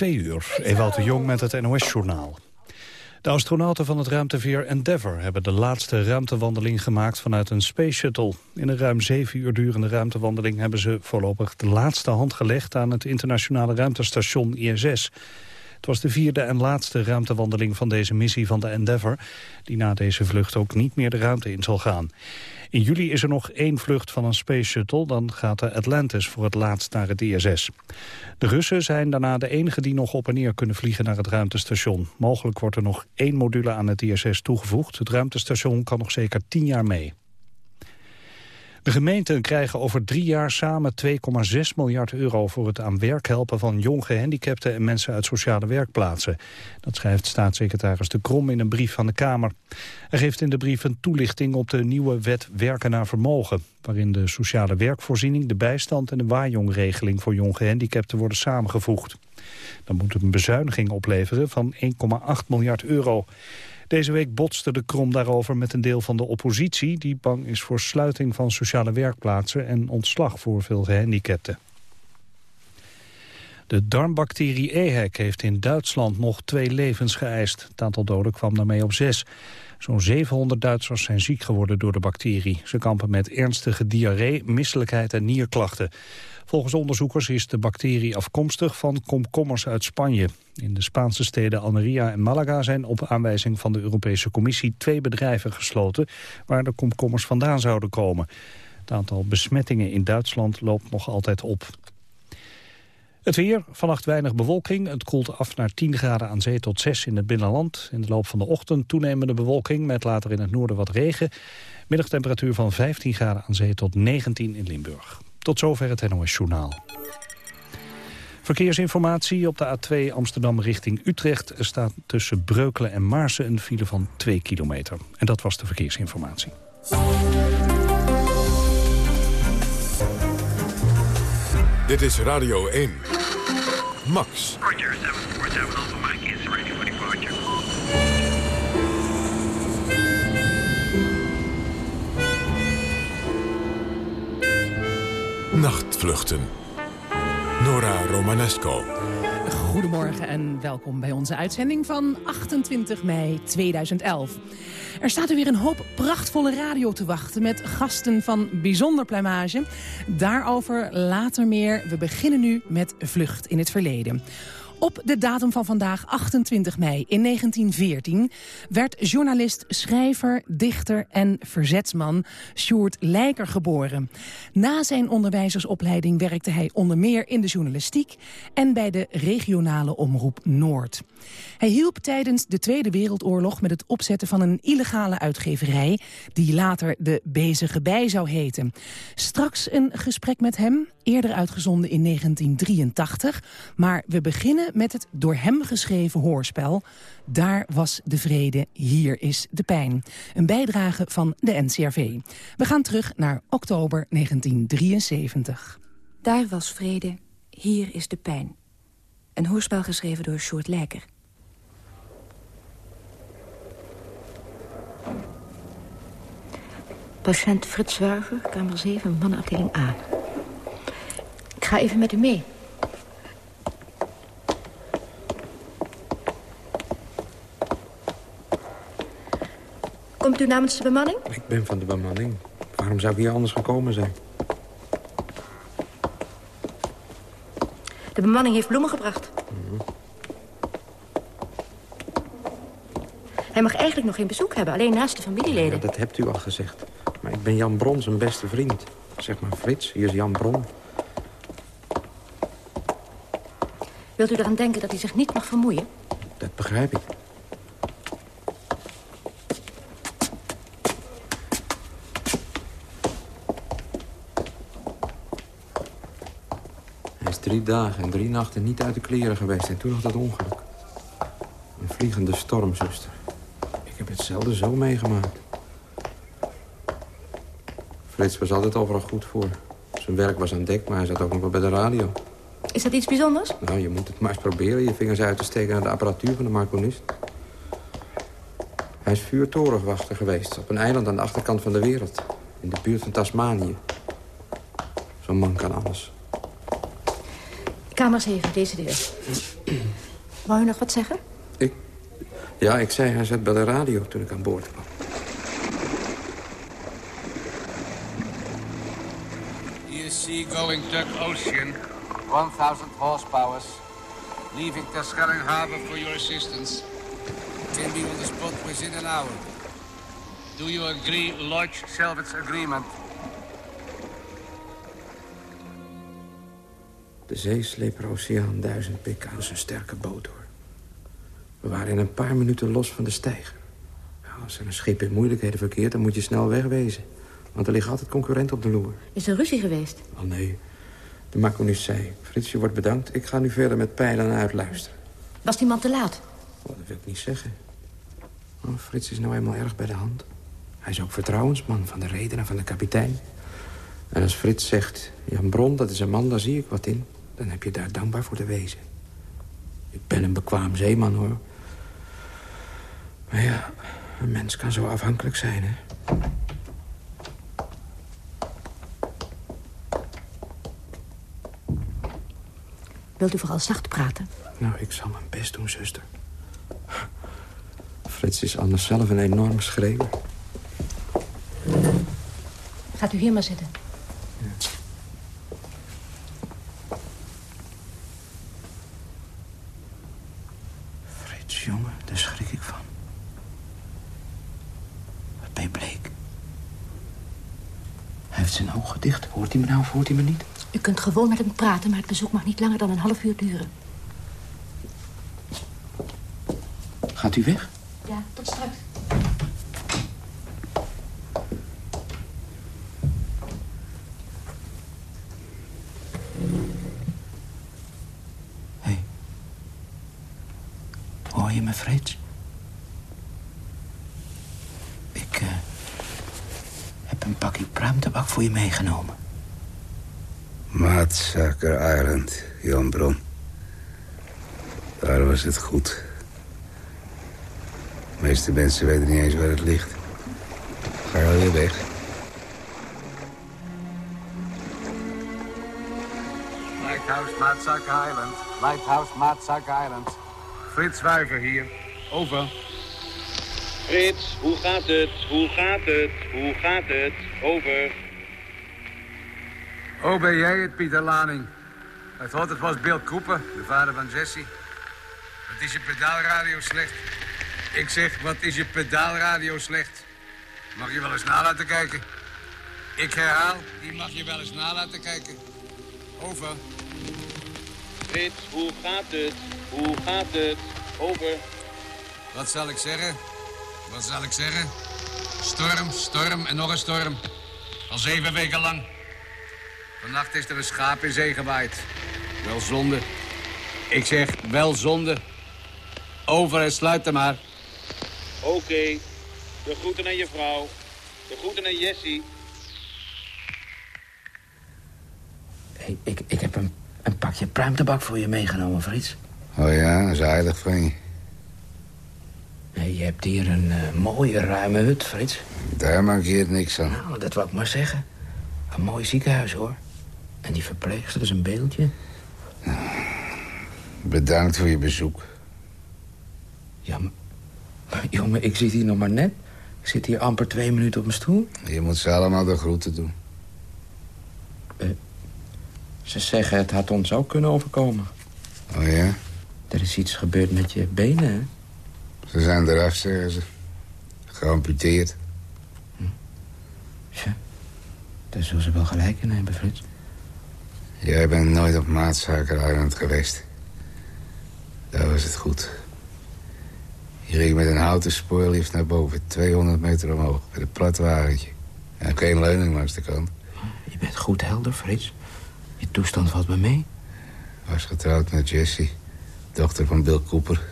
Twee uur, Ewout de Jong met het NOS-journaal. De astronauten van het ruimteveer Endeavour hebben de laatste ruimtewandeling gemaakt vanuit een Space Shuttle. In een ruim zeven uur durende ruimtewandeling hebben ze voorlopig de laatste hand gelegd aan het internationale ruimtestation ISS. Het was de vierde en laatste ruimtewandeling van deze missie van de Endeavour... die na deze vlucht ook niet meer de ruimte in zal gaan. In juli is er nog één vlucht van een Space Shuttle. Dan gaat de Atlantis voor het laatst naar het ISS. De Russen zijn daarna de enige die nog op en neer kunnen vliegen naar het ruimtestation. Mogelijk wordt er nog één module aan het ISS toegevoegd. Het ruimtestation kan nog zeker tien jaar mee. De gemeenten krijgen over drie jaar samen 2,6 miljard euro... voor het aan werk helpen van jong gehandicapten en mensen uit sociale werkplaatsen. Dat schrijft staatssecretaris De Krom in een brief van de Kamer. Hij geeft in de brief een toelichting op de nieuwe wet Werken naar Vermogen... waarin de sociale werkvoorziening, de bijstand en de waarjongregeling... voor jong gehandicapten worden samengevoegd. Dan moet een bezuiniging opleveren van 1,8 miljard euro. Deze week botste de Krom daarover met een deel van de oppositie... die bang is voor sluiting van sociale werkplaatsen... en ontslag voor veel gehandicapten. De darmbacterie EHEC heeft in Duitsland nog twee levens geëist. Het aantal doden kwam daarmee op zes. Zo'n 700 Duitsers zijn ziek geworden door de bacterie. Ze kampen met ernstige diarree, misselijkheid en nierklachten. Volgens onderzoekers is de bacterie afkomstig van komkommers uit Spanje. In de Spaanse steden Almeria en Malaga zijn op aanwijzing van de Europese Commissie twee bedrijven gesloten waar de komkommers vandaan zouden komen. Het aantal besmettingen in Duitsland loopt nog altijd op. Het weer, vannacht weinig bewolking. Het koelt af naar 10 graden aan zee tot 6 in het binnenland. In de loop van de ochtend toenemende bewolking met later in het noorden wat regen. Middagtemperatuur van 15 graden aan zee tot 19 in Limburg. Tot zover het NOS Journaal. Verkeersinformatie op de A2 Amsterdam richting Utrecht. Er staat tussen Breukelen en Maarsen een file van 2 kilometer. En dat was de verkeersinformatie. Dit is Radio 1. Max. Roger, 747 Alpha is ready for departure. Nachtvluchten. Nora Romanesco. Goedemorgen en welkom bij onze uitzending van 28 mei 2011. Er staat er weer een hoop prachtvolle radio te wachten met gasten van bijzonder pluimage. Daarover later meer. We beginnen nu met Vlucht in het Verleden. Op de datum van vandaag, 28 mei in 1914... werd journalist, schrijver, dichter en verzetsman Sjoerd Lijker geboren. Na zijn onderwijzersopleiding werkte hij onder meer in de journalistiek... en bij de regionale omroep Noord. Hij hielp tijdens de Tweede Wereldoorlog met het opzetten van een illegale uitgeverij... die later de Bezige Bij zou heten. Straks een gesprek met hem, eerder uitgezonden in 1983. Maar we beginnen met het door hem geschreven hoorspel... Daar was de vrede, hier is de pijn. Een bijdrage van de NCRV. We gaan terug naar oktober 1973. Daar was vrede, hier is de pijn. Een hoorspel geschreven door Sjoerd Lijker. Patiënt Frits Zwerver, kamer 7, mannenafdeling A. Ik ga even met u mee. Komt u namens de bemanning? Ik ben van de bemanning. Waarom zou ik hier anders gekomen zijn? De bemanning heeft bloemen gebracht. Hij mag eigenlijk nog geen bezoek hebben, alleen naast de familieleden. Ja, dat hebt u al gezegd. Maar ik ben Jan Bron, zijn beste vriend. Zeg maar, Frits, hier is Jan Bron. Wilt u eraan denken dat hij zich niet mag vermoeien? Dat begrijp ik. Drie dagen en drie nachten niet uit de kleren geweest. En toen nog dat ongeluk. Een vliegende storm, zuster. Ik heb het zelden zo meegemaakt. Frits was altijd overal goed voor. Zijn werk was aan dek, maar hij zat ook nog wel bij de radio. Is dat iets bijzonders? Nou, je moet het maar eens proberen je vingers uit te steken naar de apparatuur van de marconist. Hij is vuurtorenwachter geweest op een eiland aan de achterkant van de wereld. In de buurt van Tasmanië. Zo'n man kan alles. Kamer 7, deze deur. Wou je nog wat zeggen? Ik... Ja, ik zei hij zat bij de radio toen ik aan boord kwam. Here seagoing Duck Ocean, 1000 horsepowers. Leaving Terschelling Harbor for your assistance. Can be on the spot within an hour. Do you agree, Lodge Salvage Agreement? Zeesleper Oceaan 1000 pk is een sterke boot, hoor. We waren in een paar minuten los van de steiger. Ja, als er een schip in moeilijkheden verkeert, dan moet je snel wegwezen. Want er liggen altijd concurrenten op de loer. Is er ruzie geweest? Oh nee, de macronist zei... Frits, je wordt bedankt. Ik ga nu verder met pijlen en uitluisteren. Was die man te laat? Oh, dat wil ik niet zeggen. Oh, Frits is nou eenmaal erg bij de hand. Hij is ook vertrouwensman van de reder en van de kapitein. En als Frits zegt... Jan Bron, dat is een man, daar zie ik wat in... dan heb je daar dankbaar voor te wezen. Ik ben een bekwaam zeeman, hoor. Maar ja, een mens kan zo afhankelijk zijn, hè. Wilt u vooral zacht praten? Nou, ik zal mijn best doen, zuster. Frits is anders zelf een enorme schreeuwer. Gaat u hier maar zitten. Frits, jongen, daar schrik ik van. Wat ben je bleek? Hij heeft zijn ogen dicht. Hoort hij me nou of hoort hij me niet? U kunt gewoon met hem praten, maar het bezoek mag niet langer dan een half uur duren. Gaat u weg? Ja, tot straks. Hé. Hey. Hoor je me, Frits? Ik eh, heb een pakje pruimtabak voor je meegenomen. Maatzaker Island, Jan Bron. Daar was het goed. De meeste mensen weten niet eens waar het ligt. Ga je alweer weg? Lighthouse Maatsak Island. Lighthouse Maatsak Island. Frits Wuiver hier. Over. Frits, hoe gaat het? Hoe gaat het? Hoe gaat het? Over. Oh, ben jij het, Pieter Laning? Ik thought het was Bill Cooper, de vader van Jesse. Wat is je pedaalradio slecht? Ik zeg, wat is je pedaalradio slecht? Mag je wel eens na laten kijken? Ik herhaal, die mag je wel eens na laten kijken. Over. Frits, hoe gaat het? Hoe gaat het? Over. Wat zal ik zeggen? Wat zal ik zeggen? Storm, storm en nog een storm. Al zeven weken lang. Vannacht is er een schaap in zee gewaaid. Wel zonde. Ik zeg, wel zonde. Over en sluit er maar. Oké. De groeten aan je vrouw. De groeten aan Jessie. Hey, ik, ik heb een, een pakje pruimtabak voor je meegenomen, Frits. Oh ja, dat is aardig van je. Nee, je hebt hier een eh, mooie, ruime hut, Frits. Daar mankeert niks aan. Nou, dat wou ik maar zeggen. Een mooi ziekenhuis, hoor. En die verpleegster is een beeldje. Bedankt voor je bezoek. Ja, maar... maar, Jongen, ik zit hier nog maar net. Ik zit hier amper twee minuten op mijn stoel. Je moet ze allemaal de groeten doen. Ze zeggen het had ons ook kunnen overkomen. Oh ja? Er is iets gebeurd met je benen, hè? Ze zijn eraf, zeggen ze. Geamputeerd. Tja, daar zullen ze wel gelijk in hebben, Frits. Jij bent nooit op Maatzaker Island geweest. Daar was het goed. Je ging met een houten spoorlift naar boven, 200 meter omhoog, met een plat wagentje. En geen leuning langs de kant. Je bent goed helder, Frits. Je toestand valt me mee. Was getrouwd met Jessie, dochter van Bill Cooper.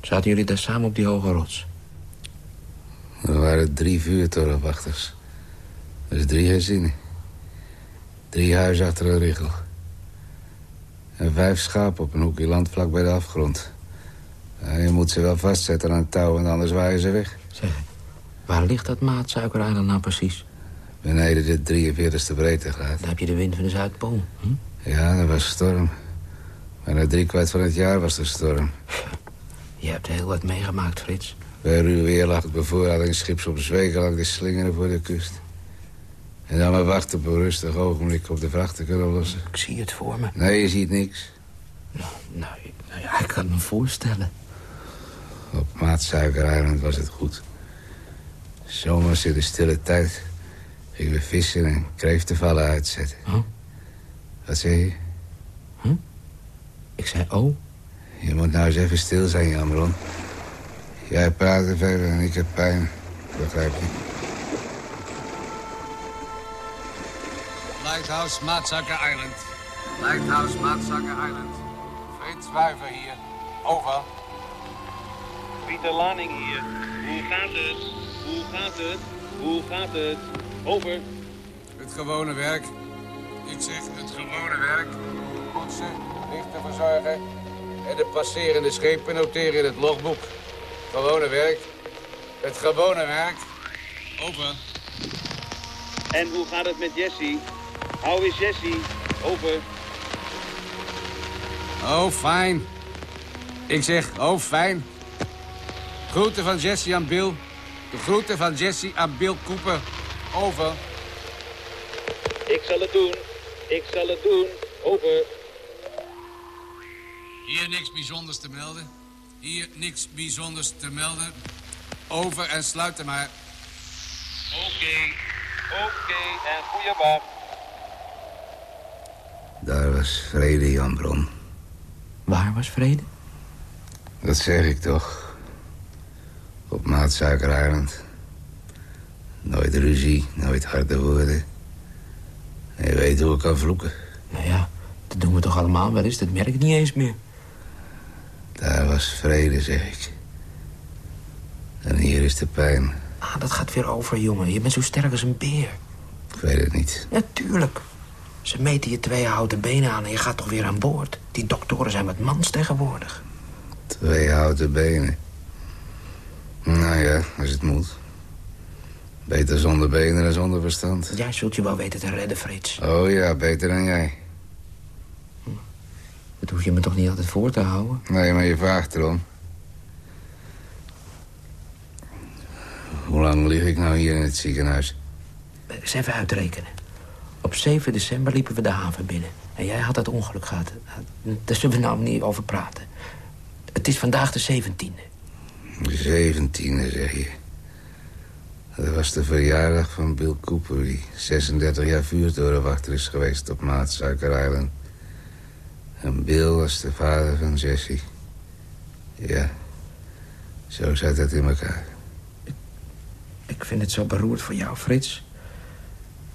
Zaten jullie daar samen op die hoge rots? Er waren drie vuurtorenwachters. Dus drie gezinnen. Drie huizen achter een richel. En vijf schapen op een hoekje land vlak bij de afgrond. Je moet ze wel vastzetten aan een touw, en anders waaien ze weg. Zeg, waar ligt dat maatsuikereiland nou precies? Beneden de 43ste breedtegraad. Daar heb je de wind van de Zuidpool. Hm? Ja, er was storm. Bijna drie kwart van het jaar was de storm. Je hebt heel wat meegemaakt, Frits. Bij ruw weer lag het bevoorradingsschip op zweken lang de slingeren voor de kust. En dan maar wachten op een rustig ogenblik op de vracht te kunnen lossen. Ik zie het voor me. Nee, je ziet niks. Nou, nou, nou ja, ik kan me voorstellen. Op Maatsuikereiland was het goed. Zomers in de stille tijd gingen we vissen en kreeftenvallen uitzetten. Huh? Wat zei je? Ik zei, oh, Je moet nou eens even stil zijn, Jamron. Jij praat er verder en ik heb pijn. Begrijp je? Lighthouse Maatzakker Island. Lighthouse Maatzakker Island. Frits Wuiver hier. Over. Pieter Laning hier. Hoe gaat het? Hoe gaat het? Hoe gaat het? Over. Het gewone werk. Ik zeg het gewone werk. Poetsen, lichten verzorgen. En de passerende schepen noteren in het logboek. Gewone werk. Het gewone werk. Over. En hoe gaat het met Jessie? How is Jessie? Over. Oh, fijn. Ik zeg, oh, fijn. Groeten van Jesse aan Bill. De groeten van Jesse aan Bill Cooper. Over. Ik zal het doen. Ik zal het doen. Over. Hier niks bijzonders te melden. Hier niks bijzonders te melden. Over en sluiten maar. Oké. Oké en goeie wacht. Daar was vrede, Jambron. waar was vrede? Dat zeg ik toch. Op Maatsuikereiland. Nooit ruzie, nooit harde woorden. En je weet hoe ik kan vloeken. Nou ja, dat doen we toch allemaal wel eens. Dat merk ik niet eens meer. Daar was vrede, zeg ik. En hier is de pijn. Ah, dat gaat weer over, jongen. Je bent zo sterk als een beer. Ik weet het niet. Natuurlijk. Ze meten je twee houten benen aan en je gaat toch weer aan boord. Die doktoren zijn wat mans tegenwoordig. Twee houten benen. Nou ja, als het moet. Beter zonder benen dan zonder verstand. Jij zult je wel weten te redden, Frits. Oh ja, beter dan jij. Dat hoef je me toch niet altijd voor te houden? Nee, maar je vraagt erom. Hoe lang lig ik nou hier in het ziekenhuis? Eens even uitrekenen. Op 7 december liepen we de haven binnen. En jij had dat ongeluk gehad. Daar zullen we nou niet over praten. Het is vandaag de 17e. Zeventiende, zeg je. Dat was de verjaardag van Bill Cooper... die 36 jaar vuurtorenwachter is geweest op Maatsuiker Island. En Bill was de vader van Jessie. Ja, zo zat het in elkaar. Ik vind het zo beroerd voor jou, Frits.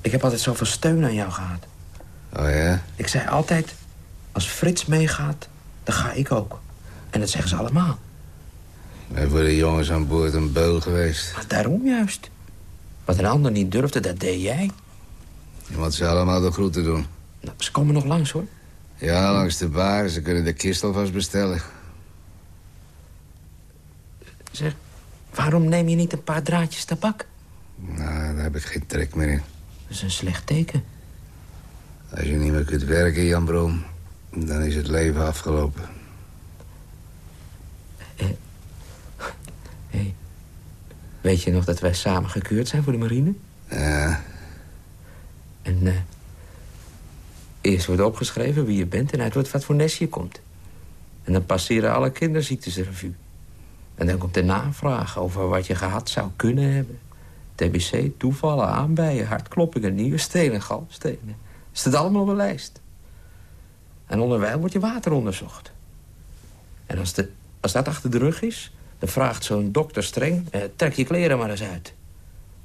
Ik heb altijd zoveel steun aan jou gehad. Oh ja? Ik zei altijd, als Frits meegaat, dan ga ik ook. En dat zeggen ze allemaal. Voor de jongens aan boord een beul geweest. Maar daarom juist. Wat een ander niet durfde, dat deed jij. Je moet ze allemaal de groeten doen. Nou, ze komen nog langs, hoor. Ja, langs de bar. Ze kunnen de kist alvast bestellen. Zeg, waarom neem je niet een paar draadjes tabak? Nou, daar heb ik geen trek meer in. Dat is een slecht teken. Als je niet meer kunt werken, Jan Brom... dan is het leven afgelopen. Hey, weet je nog dat wij samen gekeurd zijn voor de marine? Ja, En eh, eerst wordt opgeschreven wie je bent en uit wat, wat voor nest je komt. En dan passeren alle kinderziektes de revue. En dan komt de navraag over wat je gehad zou kunnen hebben. TBC, toevallen, aanbijen, hartkloppingen, nierstenen, galstenen. Staat allemaal op een lijst. En onderwijl wordt je water onderzocht. En als, de, als dat achter de rug is, dan vraagt zo'n dokter streng... Eh, trek je kleren maar eens uit.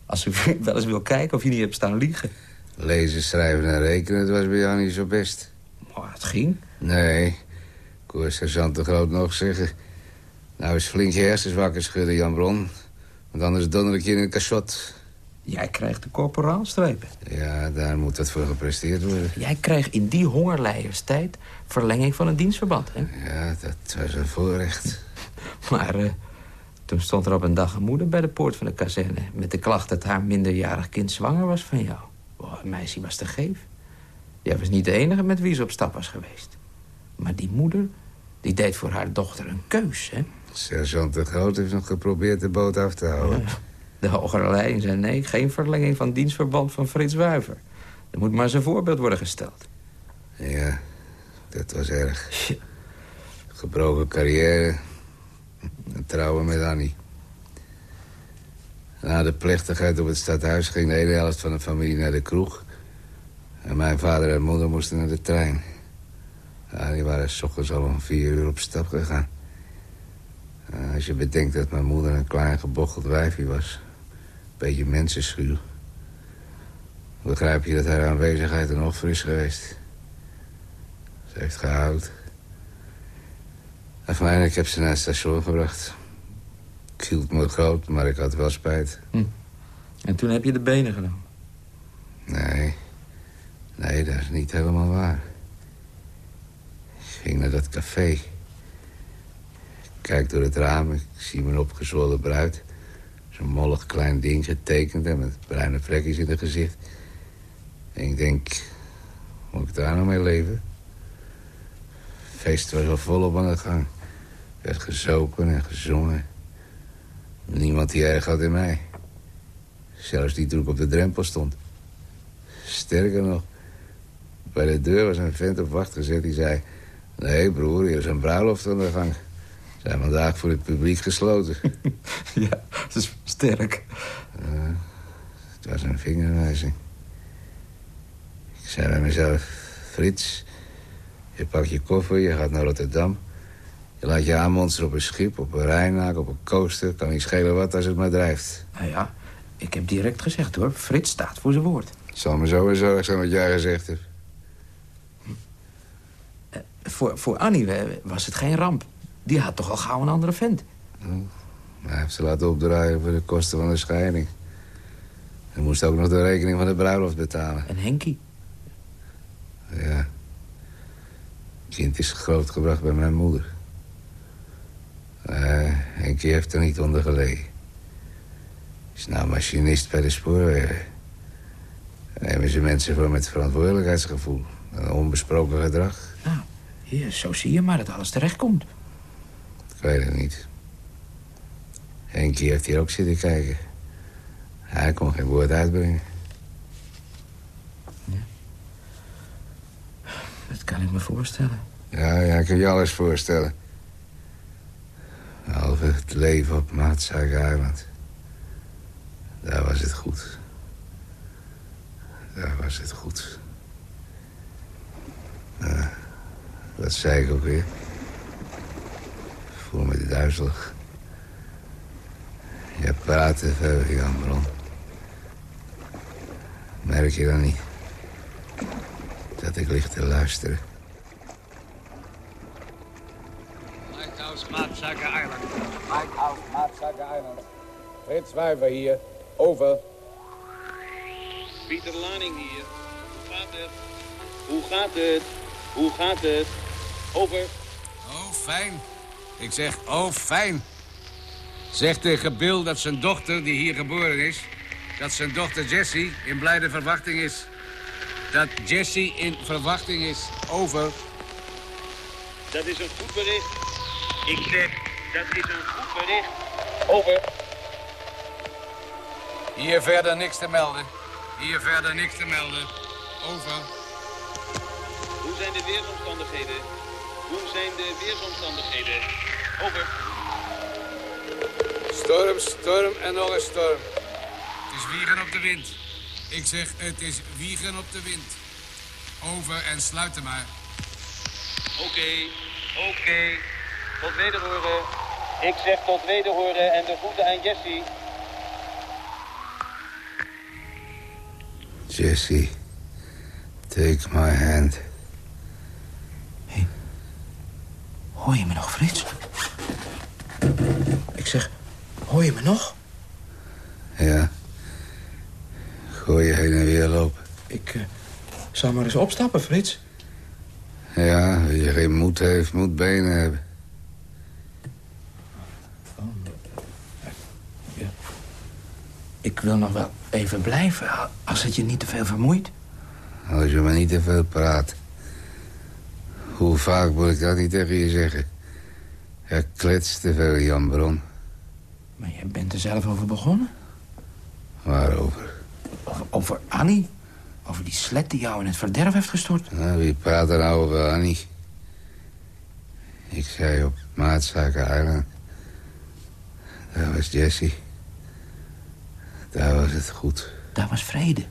Als u wel eens wil kijken of je niet hebt staan liegen. lezen, schrijven en rekenen, dat was bij jou niet zo best. Maar het ging. Nee, ik hoor sergeant de Groot nog zeggen... Nou eens flink je hersens wakker schudden, Jan Bron. Want anders donder ik je in een cachot. Jij krijgt de corporaalstrepen. Ja, daar moet wat voor gepresteerd worden. Jij kreeg in die hongerlijderstijd verlenging van een dienstverband, hè? Ja, dat was een voorrecht. Maar eh, toen stond er op een dag een moeder bij de poort van de kazerne... met de klacht dat haar minderjarig kind zwanger was van jou. Oh, het meisje was te geef. Jij was niet de enige met wie ze op stap was geweest. Maar die moeder, die deed voor haar dochter een keus, hè? Sergeant de Groot heeft nog geprobeerd de boot af te houden. De hogere leiding zei nee, geen verlenging van dienstverband van Frits Wuiver. Er moet maar zijn voorbeeld worden gesteld. Ja, dat was erg. Gebroken carrière. En trouwen met Annie. Na de plechtigheid op het stadhuis ging de ene helft van de familie naar de kroeg. En mijn vader en moeder moesten naar de trein. Ja, die waren s ochtends al om vier uur op stap gegaan. Ja, als je bedenkt dat mijn moeder een klein gebocheld wijfje was. Beetje mensenschuw. Begrijp je dat haar aanwezigheid een offer is geweest. Ze heeft gehouden. En fijn, ik heb ze naar het station gebracht. Ik hield me groot, maar ik had wel spijt. En toen heb je de benen genomen. Nee, nee, dat is niet helemaal waar. Ging naar dat café. Ik kijk door het raam, ik zie mijn opgezwollen bruid. Zo'n mollig klein ding getekend en met bruine vlekjes in het gezicht. En ik denk, moet ik daar nou mee leven? Het feest was al volop aan de gang. Er werd gezopen en gezongen. Niemand die erg had in mij. Zelfs die toen ik op de drempel stond. Sterker nog, bij de deur was een vent op wacht gezet die zei... Nee, broer, hier is een bruiloft aan de gang. Ze zijn vandaag voor het publiek gesloten. ja, dat is sterk. Uh, het was een vingerwijzing. Ik zei bij mezelf... Frits, je pakt je koffer, je gaat naar Rotterdam... Je laat je aanmonsteren op een schip, op een rijnaak, op een coaster. Kan niet schelen wat als het maar drijft. Nou ja, ik heb direct gezegd hoor. Frits staat voor zijn woord. Het zal me sowieso erg zijn wat jij gezegd hebt. Voor, voor Annie was het geen ramp. Die had toch al gauw een andere vent. Oh, hij heeft ze laten opdraaien voor de kosten van de scheiding. Hij moest ook nog de rekening van de bruiloft betalen. En Henkie? Ja. Het kind is grootgebracht bij mijn moeder. Uh, Henkie heeft er niet onder gelegen. Is nou machinist bij de spoorwegen. Nemen ze mensen voor met verantwoordelijkheidsgevoel. En onbesproken gedrag. Hier, zo zie je maar dat alles terechtkomt. Ik weet het niet. Henkie heeft hier ook zitten kijken. Hij kon geen woord uitbrengen. Ja. Dat kan ik me voorstellen. Ja, ja, ik kan je alles voorstellen. Behalve het leven op Maatzaak-eiland. Daar was het goed. Daar was het goed. Uh, wat zei ik ook weer? Ik voel me duizelig. Je praat te veel, Jan Bron. Merk je dan niet? Dat ik lig te luisteren. Lighthouse Maatzaker Island. Lighthouse Maatzaker Island. Frits Wijver hier. Over. Pieter Laning hier. Hoe gaat het? Hoe gaat het? Hoe gaat het? Over. Oh, fijn. Ik zeg, oh, fijn. Zeg tegen Bill dat zijn dochter, die hier geboren is... dat zijn dochter Jessie in blijde verwachting is. Dat Jessie in verwachting is. Over. Dat is een goed bericht. Ik zeg, dat is een goed bericht. Over. Hier verder niks te melden. Hier verder niks te melden. Over. Hoe zijn de weersomstandigheden? Hoe zijn de weersomstandigheden? Over. Storm, storm en nog een storm. Het is wiegen op de wind. Ik zeg, het is wiegen op de wind. Over en sluiten maar. Oké, oké. Tot wederhoren. Ik zeg tot wederhoren en de groeten aan Jessie. Jessie, take my hand. Hoor je me nog, Frits? Ik zeg, hoor je me nog? Ja. Gooi je heen en weer lopen. Ik uh, zal maar eens opstappen, Frits. Ja, wie geen moed heeft, moet benen hebben. Oh, ja. Ik wil nog wel even blijven, als het je niet te veel vermoeit. Als je maar niet te veel praat. Hoe vaak moet ik dat niet tegen je zeggen? Er kletst te veel, Jan Bron. Maar jij bent er zelf over begonnen? Waarover? Over, over Annie? Over die slet die jou in het verderf heeft gestort? Nou, wie praat er nou over Annie? Ik zei op Maatzaken Island. Daar was Jessie. Daar was het goed. Daar was vrede.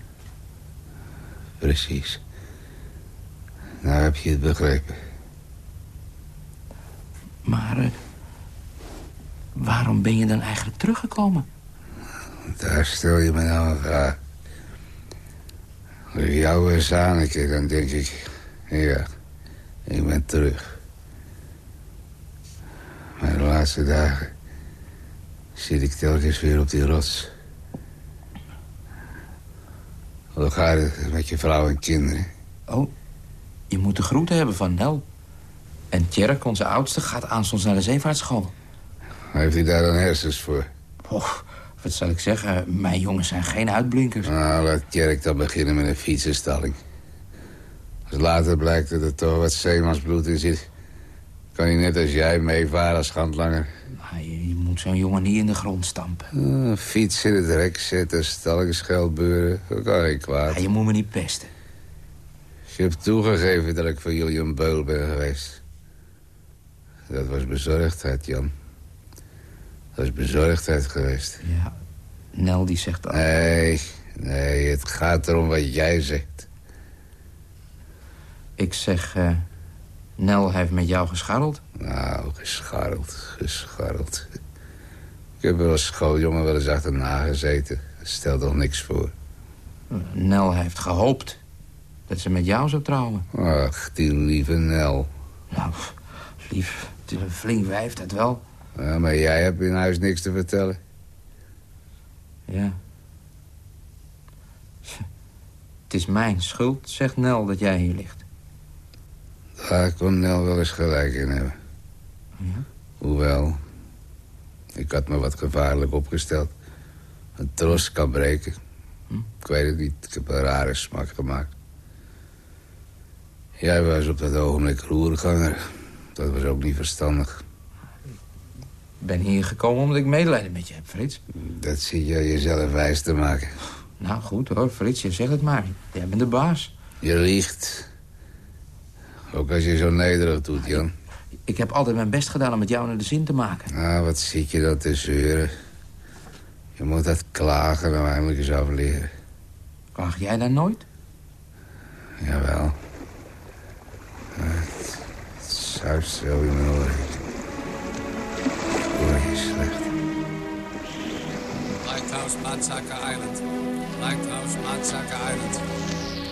Precies. Nou heb je het begrepen. Maar eh, waarom ben je dan eigenlijk teruggekomen? Daar stel je me nou een vraag. Als ik jou en Zaneke, dan denk ik... Ja, ik ben terug. Maar de laatste dagen zit ik telkens weer op die rots. Hoe gaat het met je vrouw en kinderen? Oh, je moet de groeten hebben van Nel. En Tjerk, onze oudste, gaat aanstonds naar de zeevaartschool. Heeft hij daar dan hersens voor? Oh, wat zal ik zeggen? Mijn jongens zijn geen uitblinkers. Nou, laat Tjerk dan beginnen met een fietsenstalling. Als later blijkt dat er toch wat zeemansbloed in zit... kan hij net als jij meevaren als schandlanger. Maar je, je moet zo'n jongen niet in de grond stampen. Uh, fiets in het rek zetten, stallingsgeld beuren. Dat kan niet kwaad. Ja, je moet me niet pesten. Je hebt toegegeven dat ik voor jullie een beul ben geweest. Dat was bezorgdheid, Jan. Dat is bezorgdheid geweest. Ja, Nel die zegt al... Nee, nee, het gaat erom wat jij zegt. Ik zeg, uh, Nel heeft met jou gescharreld. Nou, gescharreld, gescharreld. Ik heb wel als schooljongen wel eens achterna gezeten. Dat stelt toch niks voor. Nel heeft gehoopt dat ze met jou zou trouwen. Ach, die lieve Nel. Nou, lief, het is een flink wijf, dat wel. Ja, maar jij hebt in huis niks te vertellen. Ja. Het is mijn schuld, zegt Nel, dat jij hier ligt. Daar kon Nel wel eens gelijk in hebben. Ja? Hoewel, ik had me wat gevaarlijk opgesteld. Een tros kan breken. Hm? Ik weet het niet, ik heb een rare smak gemaakt. Jij was op dat ogenblik roerganger. Dat was ook niet verstandig. Ik ben hier gekomen omdat ik medelijden met je heb, Frits. Dat zie je jezelf wijs te maken. Nou, goed hoor, Frits, je zegt het maar. Jij bent de baas. Je liegt. Ook als je zo nederig doet, Jan. Ik heb altijd mijn best gedaan om het jou naar de zin te maken. Nou, wat zit je dat te zeuren? Je moet dat klagen nou eindelijk eens afleren. Klaag jij daar nooit? Jawel. Het, zuigt zo in mijn oren. Hoor je slecht. Lighthouse Maatsaka Island. Lighthouse Maatsaka Island.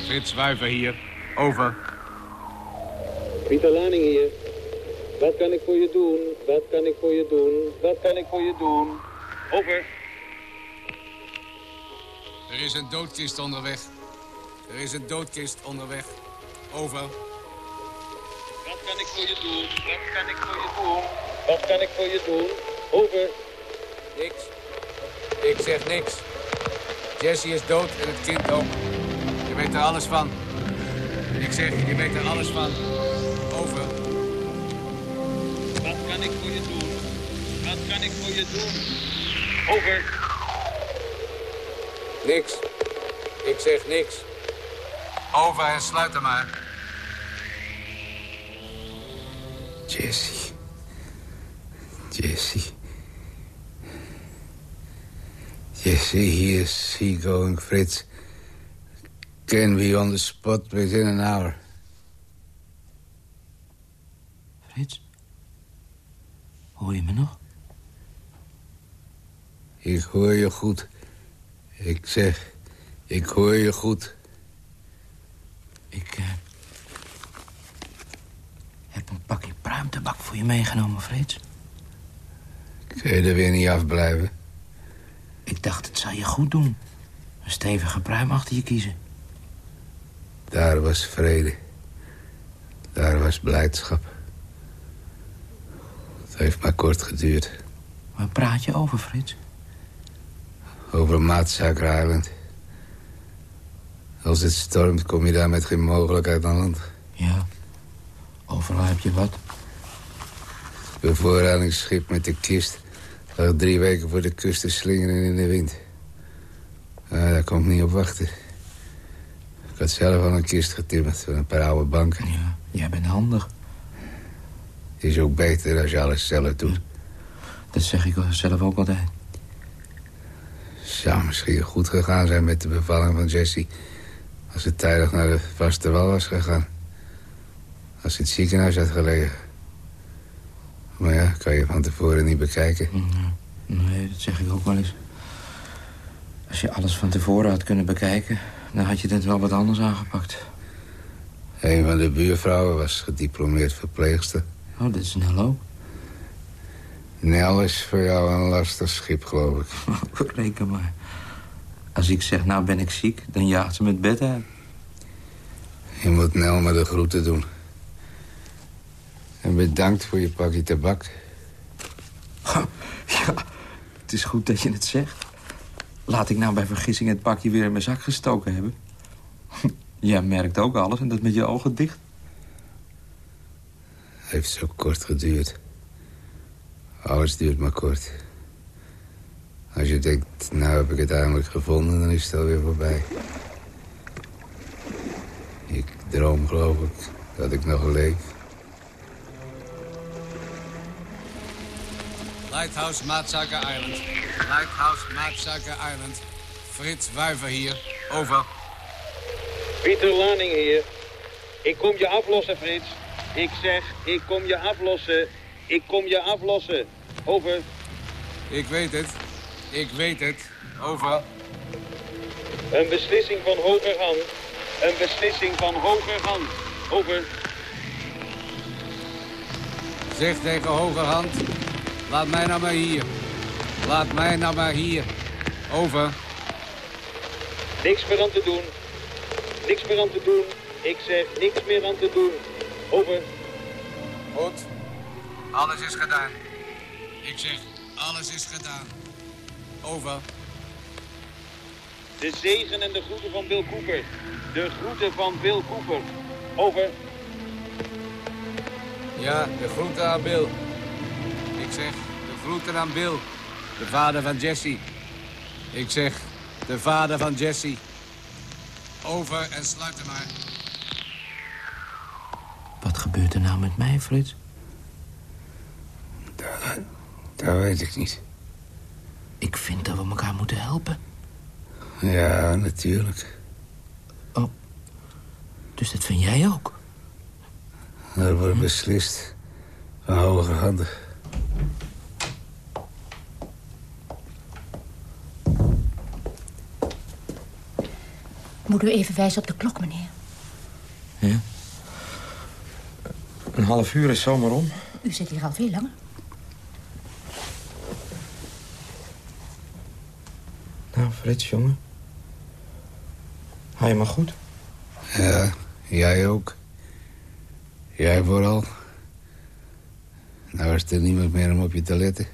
Frits Wuiver hier. Over. Pieter Laning hier. Wat kan ik voor je doen? Wat kan ik voor je doen? Wat kan ik voor je doen? Over. Er is een doodkist onderweg. Er is een doodkist onderweg. Over. Wat kan ik voor je doen? Wat kan ik voor je doen? Wat kan ik voor je doen? Over. Niks. Ik zeg niks. Jesse is dood en het kind ook. Je weet er alles van. Ik zeg, je weet er alles van. Over. Wat kan ik voor je doen? Wat kan ik voor je doen? Over. Niks. Ik zeg niks. Over en sluit hem maar. Jesse. Jesse. Jesse, he is seagoing Fritz. Can be on the spot within an hour. Frits? Hoor je me nog? Ik hoor je goed. Ik zeg, ik hoor je goed. Ik uh, heb een pakje pruimtabak voor je meegenomen, Frits. Kun je er weer niet afblijven? Ik dacht, het zou je goed doen. Een stevige pruim achter je kiezen. Daar was vrede. Daar was blijdschap. Het heeft maar kort geduurd. Waar praat je over, Frits? Over Maatzaker Island. Als het stormt, kom je daar met geen mogelijkheid aan land. Ja. Overal heb je wat. Bevoorradingsschip met de kist lag drie weken voor de kust te slingeren in de wind. Ah, daar kon ik niet op wachten. Ik had zelf al een kist getimmerd van een paar oude banken. Ja, jij bent handig. Het is ook beter als je alles zelf doet. Dat zeg ik zelf ook altijd. Zou misschien goed gegaan zijn met de bevalling van Jessie... als ze tijdig naar de vaste wal was gegaan. Als ze in het ziekenhuis had gelegen. Maar ja, kan je van tevoren niet bekijken. Nee, dat zeg ik ook wel eens. Als je alles van tevoren had kunnen bekijken... dan had je dit wel wat anders aangepakt. Een van de buurvrouwen was gediplomeerd verpleegster. Oh, dit is Nel ook. Nel is voor jou een lastig schip, geloof ik. Reken maar. Als ik zeg, nou ben ik ziek, dan jaagt ze me het bed uit. Je moet Nel maar de groeten doen. En bedankt voor je pakje tabak. Ja, het is goed dat je het zegt. Laat ik nou bij vergissing het pakje weer in mijn zak gestoken hebben. Jij merkt ook alles en dat met je ogen dicht. Heeft zo kort geduurd. Alles duurt maar kort. Als je denkt, nou heb ik het eindelijk gevonden, dan is het alweer voorbij. Ik droom, geloof ik, dat ik nog leef. Lighthouse Maatzaker Island. Lighthouse Maatzaker Island. Frits Wuiver hier. Over. Pieter Laning hier. Ik kom je aflossen, Frits. Ik zeg, ik kom je aflossen. Ik kom je aflossen. Over. Ik weet het. Ik weet het. Over. Een beslissing van hoger hand. Een beslissing van hoger hand. Over. Zeg tegen Hogerhand. Laat mij nou maar hier. Laat mij nou maar hier. Over. Niks meer aan te doen. Niks meer aan te doen. Ik zeg niks meer aan te doen. Over. Goed. Alles is gedaan. Ik zeg, alles is gedaan. Over. De zegen en de groeten van Bill Cooper. De groeten van Bill Cooper. Over. Ja, de groeten aan Bill. Ik zeg, de groeten aan Bill. De vader van Jesse. Ik zeg, de vader van Jesse. Over en sluit hem maar. Wat gebeurt er nou met mij, Frits? Dat, dat weet ik niet. Ik vind dat we elkaar moeten helpen. Ja, natuurlijk. Dus dat vind jij ook? Er wordt beslist van hoge handen. Moet u even wijzen op de klok, meneer? Ja. Een half uur is zomaar om. U zit hier al veel langer. Nou, Frits, jongen. Ga je maar goed? Ja, jij ook. Jij vooral. Nou is er niemand meer om op je te letten.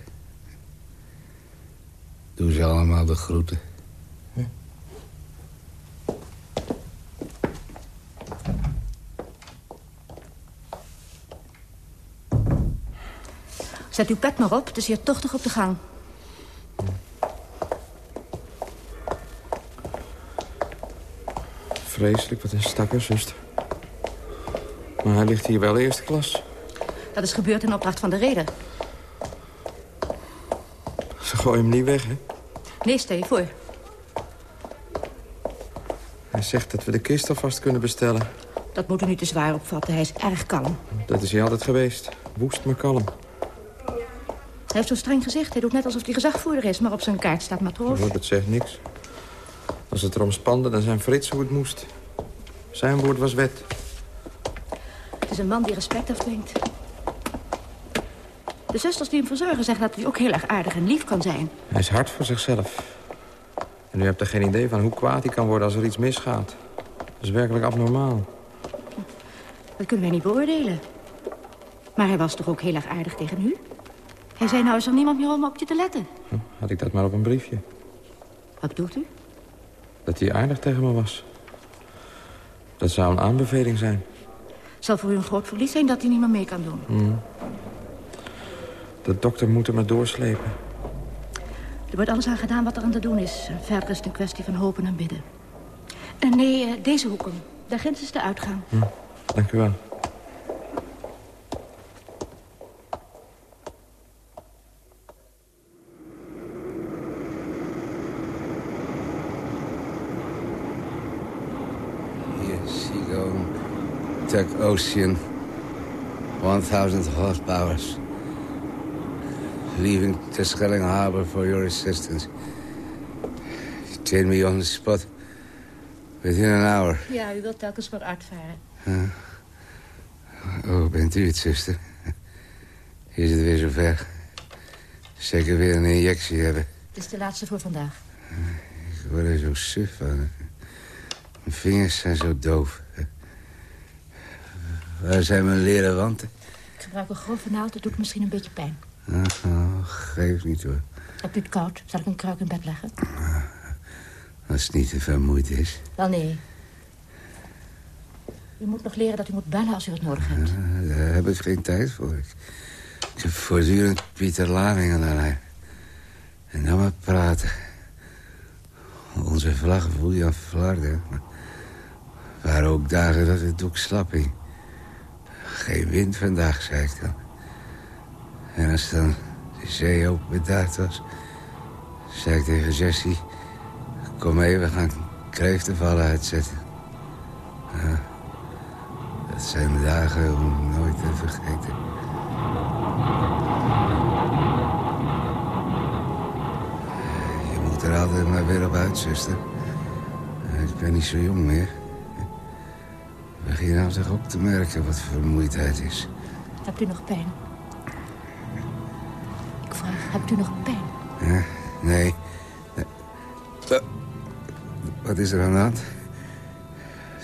Doe ze allemaal de groeten. Zet uw pet maar op, het is hier tochtig op de gang. Vreselijk, wat een stakker, zuster. Maar hij ligt hier wel eerste klas. Dat is gebeurd in opdracht van de reder. Ze gooien hem niet weg, hè? Nee, stel je voor. Hij zegt dat we de kist alvast kunnen bestellen. Dat moet u niet te zwaar opvatten, hij is erg kalm. Dat is hij altijd geweest. Woest maar kalm. Hij heeft zo streng gezegd, hij doet net alsof hij gezagvoerder is... maar op zijn kaart staat matroos. Dat zegt niks. Als het erom spande, dan zijn Frits hoe het moest. Zijn woord was wet. Het is een man die respect afdwingt. De zusters die hem verzorgen zeggen dat hij ook heel erg aardig en lief kan zijn. Hij is hard voor zichzelf. En u hebt er geen idee van hoe kwaad hij kan worden als er iets misgaat. Dat is werkelijk abnormaal. Dat kunnen wij niet beoordelen. Maar hij was toch ook heel erg aardig tegen u? Hij zei, nou is er niemand meer om op je te letten. Hm, Had ik dat maar op een briefje. Wat bedoelt u? Dat hij aardig tegen me was. Dat zou een aanbeveling zijn. Het zal voor u een groot verlies zijn dat hij niet meer mee kan doen. Hmm. De dokter moet hem maar doorslepen. Er wordt alles aan gedaan wat er aan te doen is. Verder is het een kwestie van hopen en bidden. Uh, nee, uh, deze hoeken. Daar ginds is de uitgang. Hm. Dank u wel. Tech Ocean, 1,000 horsepower. Leaving Terschelling Harbor for your assistance. Chain me on the spot within an hour. Ja, u wilt telkens maar uitvaren. Uh, oh, bent u het, zuster? Is het weer zover? Zeker weer een injectie hebben. Het is de laatste voor vandaag. Ik word er zo suf van. Mijn vingers zijn zo doof. Waar zijn mijn leren wanten? Ik gebruik een grove naald, dat doet misschien een beetje pijn. Oh, geef niet hoor. Hebt u het koud? Zal ik een kruik in bed leggen? Als het niet te veel moeite is. Wel nee. U moet nog leren dat u moet bellen als u het nodig hebt. Ja, daar heb ik geen tijd voor. Ik, ik heb voortdurend Pieter Laming aan. En dan maar praten. Onze vlag voel je aan flarden. Waren ook dagen dat het doek slap hing. Geen wind vandaag, zei ik dan. En als dan de zee bedaard was... zei ik tegen Jessie... kom mee, we gaan kreeftenvallen uitzetten. Dat zijn dagen om nooit te vergeten. Je moet er altijd maar weer op uit, zuster. Ik ben niet zo jong meer begin nou toch ook te merken wat vermoeidheid is. Hebt u nog pijn? Vraag, hebt u nog pijn? Ja, nee. nee. Wat is er aan de hand?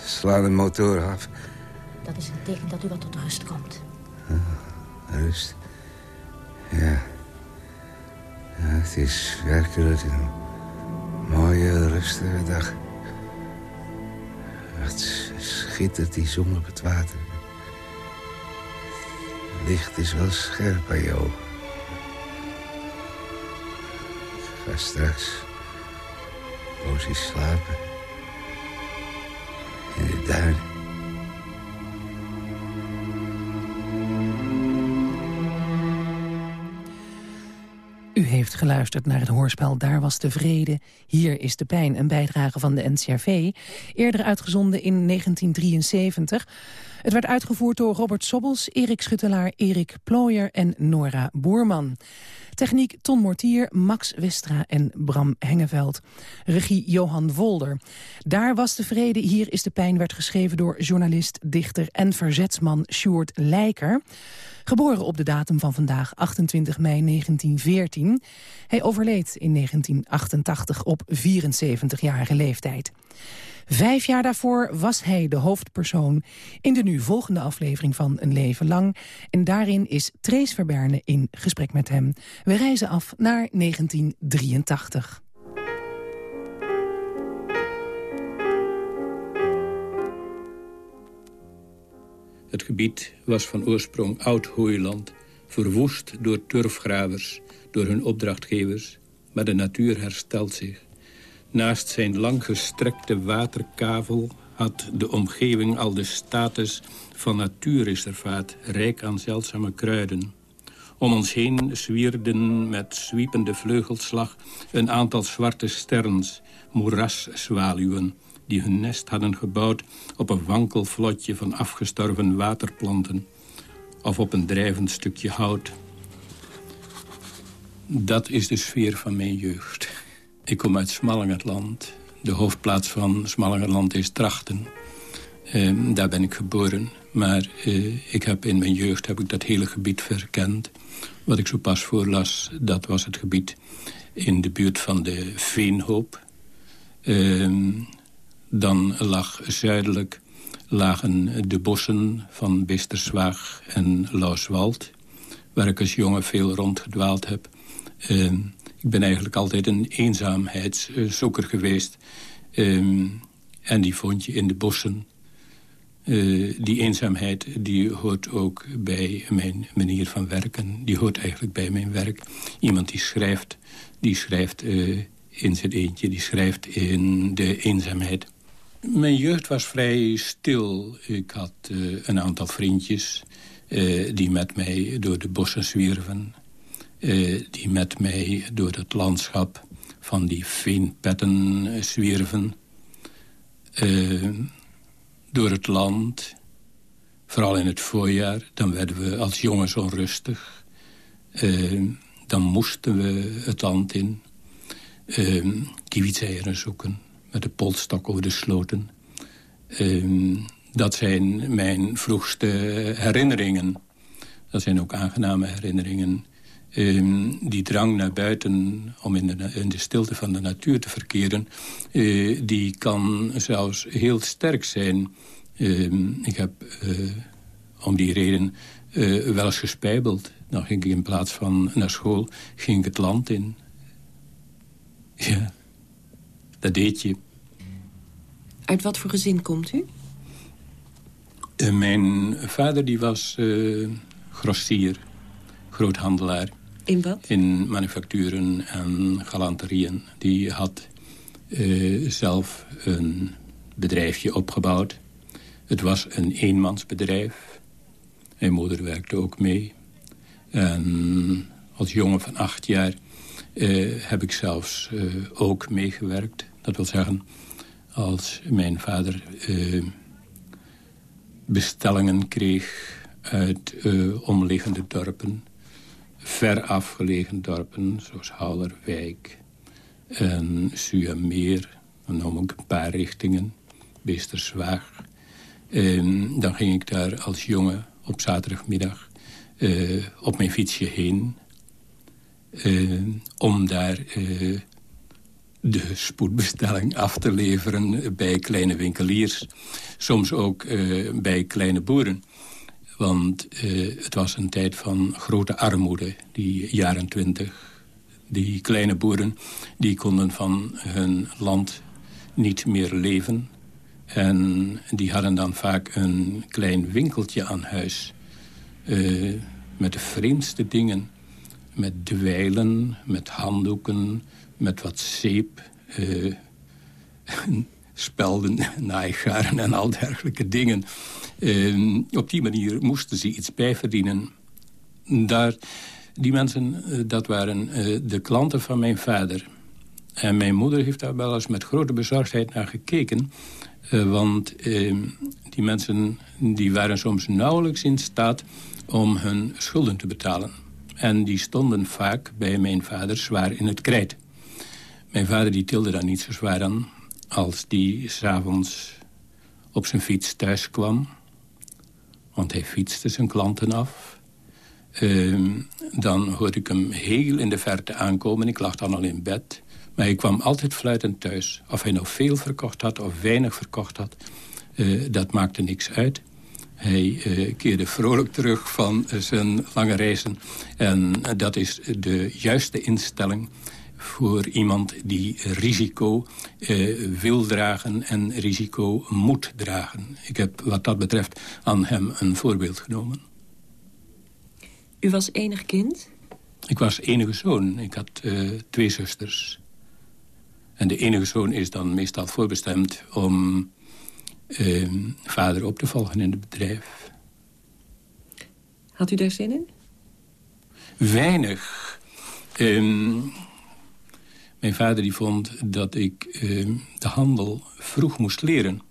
Sla de motor af. Dat is een teken dat u wat tot rust komt. Oh, rust? Ja. ja. Het is werkelijk een mooie, rustige dag. Wat schittert die zon op het water. licht is wel scherp aan jou. Ga straks slapen. In de. U heeft geluisterd naar het hoorspel Daar was de vrede, hier is de pijn. Een bijdrage van de NCRV, eerder uitgezonden in 1973. Het werd uitgevoerd door Robert Sobbels, Erik Schuttelaar, Erik Plooyer en Nora Boerman. Techniek Ton Mortier, Max Westra en Bram Hengeveld. Regie Johan Wolder. Daar was de vrede, hier is de pijn werd geschreven door journalist, dichter en verzetsman Sjoerd Lijker. Geboren op de datum van vandaag, 28 mei 1914. Hij overleed in 1988 op 74-jarige leeftijd. Vijf jaar daarvoor was hij de hoofdpersoon in de nu volgende aflevering van Een Leven Lang. En daarin is Trace Verberne in gesprek met hem. We reizen af naar 1983. Het gebied was van oorsprong oud hooiland, verwoest door turfgravers, door hun opdrachtgevers, maar de natuur herstelt zich. Naast zijn langgestrekte waterkavel had de omgeving al de status van natuurreservaat, rijk aan zeldzame kruiden. Om ons heen zwierden met zwiepende vleugelslag een aantal zwarte sterns, moeraszwaluwen, die hun nest hadden gebouwd op een wankel vlotje van afgestorven waterplanten of op een drijvend stukje hout. Dat is de sfeer van mijn jeugd. Ik kom uit Smallingerland. De hoofdplaats van Smallingerland is Trachten. Ehm, daar ben ik geboren. Maar eh, ik heb in mijn jeugd heb ik dat hele gebied verkend. Wat ik zo pas voorlas, dat was het gebied in de buurt van de Veenhoop. Ehm, dan lag zuidelijk lagen de bossen van Bisterswaag en Lauswald... waar ik als jongen veel rondgedwaald heb. Uh, ik ben eigenlijk altijd een eenzaamheidszoeker geweest. Uh, en die vond je in de bossen. die eenzaamheid die hoort ook bij mijn manier van werken. Die hoort eigenlijk bij mijn werk. Iemand die schrijft, die schrijft in zijn eentje. Die schrijft in de eenzaamheid. Mijn jeugd was vrij stil. Ik had een aantal vriendjes die met mij door de bossen zwierven. Die met mij door het landschap van die veenpetten zwierven. door het land, vooral in het voorjaar. Dan werden we als jongens onrustig. dan moesten we het land in. Uh, kiewitseieren zoeken met de polstok over de sloten. Uh, dat zijn mijn vroegste herinneringen. Dat zijn ook aangename herinneringen. Uh, die drang naar buiten om in de, in de, stilte van de natuur te verkeren... Uh, die kan zelfs heel sterk zijn. ik heb om die reden wel eens gespijbeld. Dan ging ik in plaats van naar school ging ik het land in. Ja, dat deed je. Uit wat voor gezin komt u? Mijn vader die was grossier, groothandelaar. In wat? In manufacturen en galanterieën. Die had uh, zelf een bedrijfje opgebouwd. Het was een eenmansbedrijf. Mijn moeder werkte ook mee. En als jongen van acht jaar uh, heb ik zelfs uh, ook meegewerkt. Dat wil zeggen, als mijn vader bestellingen kreeg uit omliggende dorpen... ver afgelegen dorpen, zoals Houwerwijk en Suameer... dan noem ik een paar richtingen, Beesterswaag... dan ging ik daar als jongen op zaterdagmiddag op mijn fietsje heen uh, om daar uh, de spoedbestelling af te leveren bij kleine winkeliers. Soms ook bij kleine boeren. Want het was een tijd van grote armoede, die jaren twintig. Die kleine boeren die konden van hun land niet meer leven. En die hadden dan vaak een klein winkeltje aan huis. met de vreemdste dingen met dweilen, met handdoeken, met wat zeep... Uh, spelden, naaigaren en al dergelijke dingen. Uh, op die manier moesten ze iets bijverdienen. Daar, die mensen, uh, dat waren de klanten van mijn vader. En mijn moeder heeft daar wel eens met grote bezorgdheid naar gekeken. want ehm, die mensen die waren soms nauwelijks in staat om hun schulden te betalen. En die stonden vaak bij mijn vader zwaar in het krijt. Mijn vader die tilde daar niet zo zwaar aan... als die s'avonds op zijn fiets thuis kwam. Want hij fietste zijn klanten af. Uh, dan hoorde ik hem heel in de verte aankomen. Ik lag dan al in bed. Maar hij kwam altijd fluitend thuis. Of hij nou veel verkocht had of weinig verkocht had... Uh, dat maakte niks uit. Hij uh, keerde vrolijk terug van zijn lange reizen. En dat is de juiste instelling voor iemand die risico uh, wil dragen en risico moet dragen. Ik heb wat dat betreft aan hem een voorbeeld genomen. U was enig kind? Ik was enige zoon. Ik had uh, twee zusters. En de enige zoon is dan meestal voorbestemd om uh, vader op te volgen in het bedrijf. Had u daar zin in? Weinig. Uh, mijn vader die vond dat ik uh, de handel vroeg moest leren.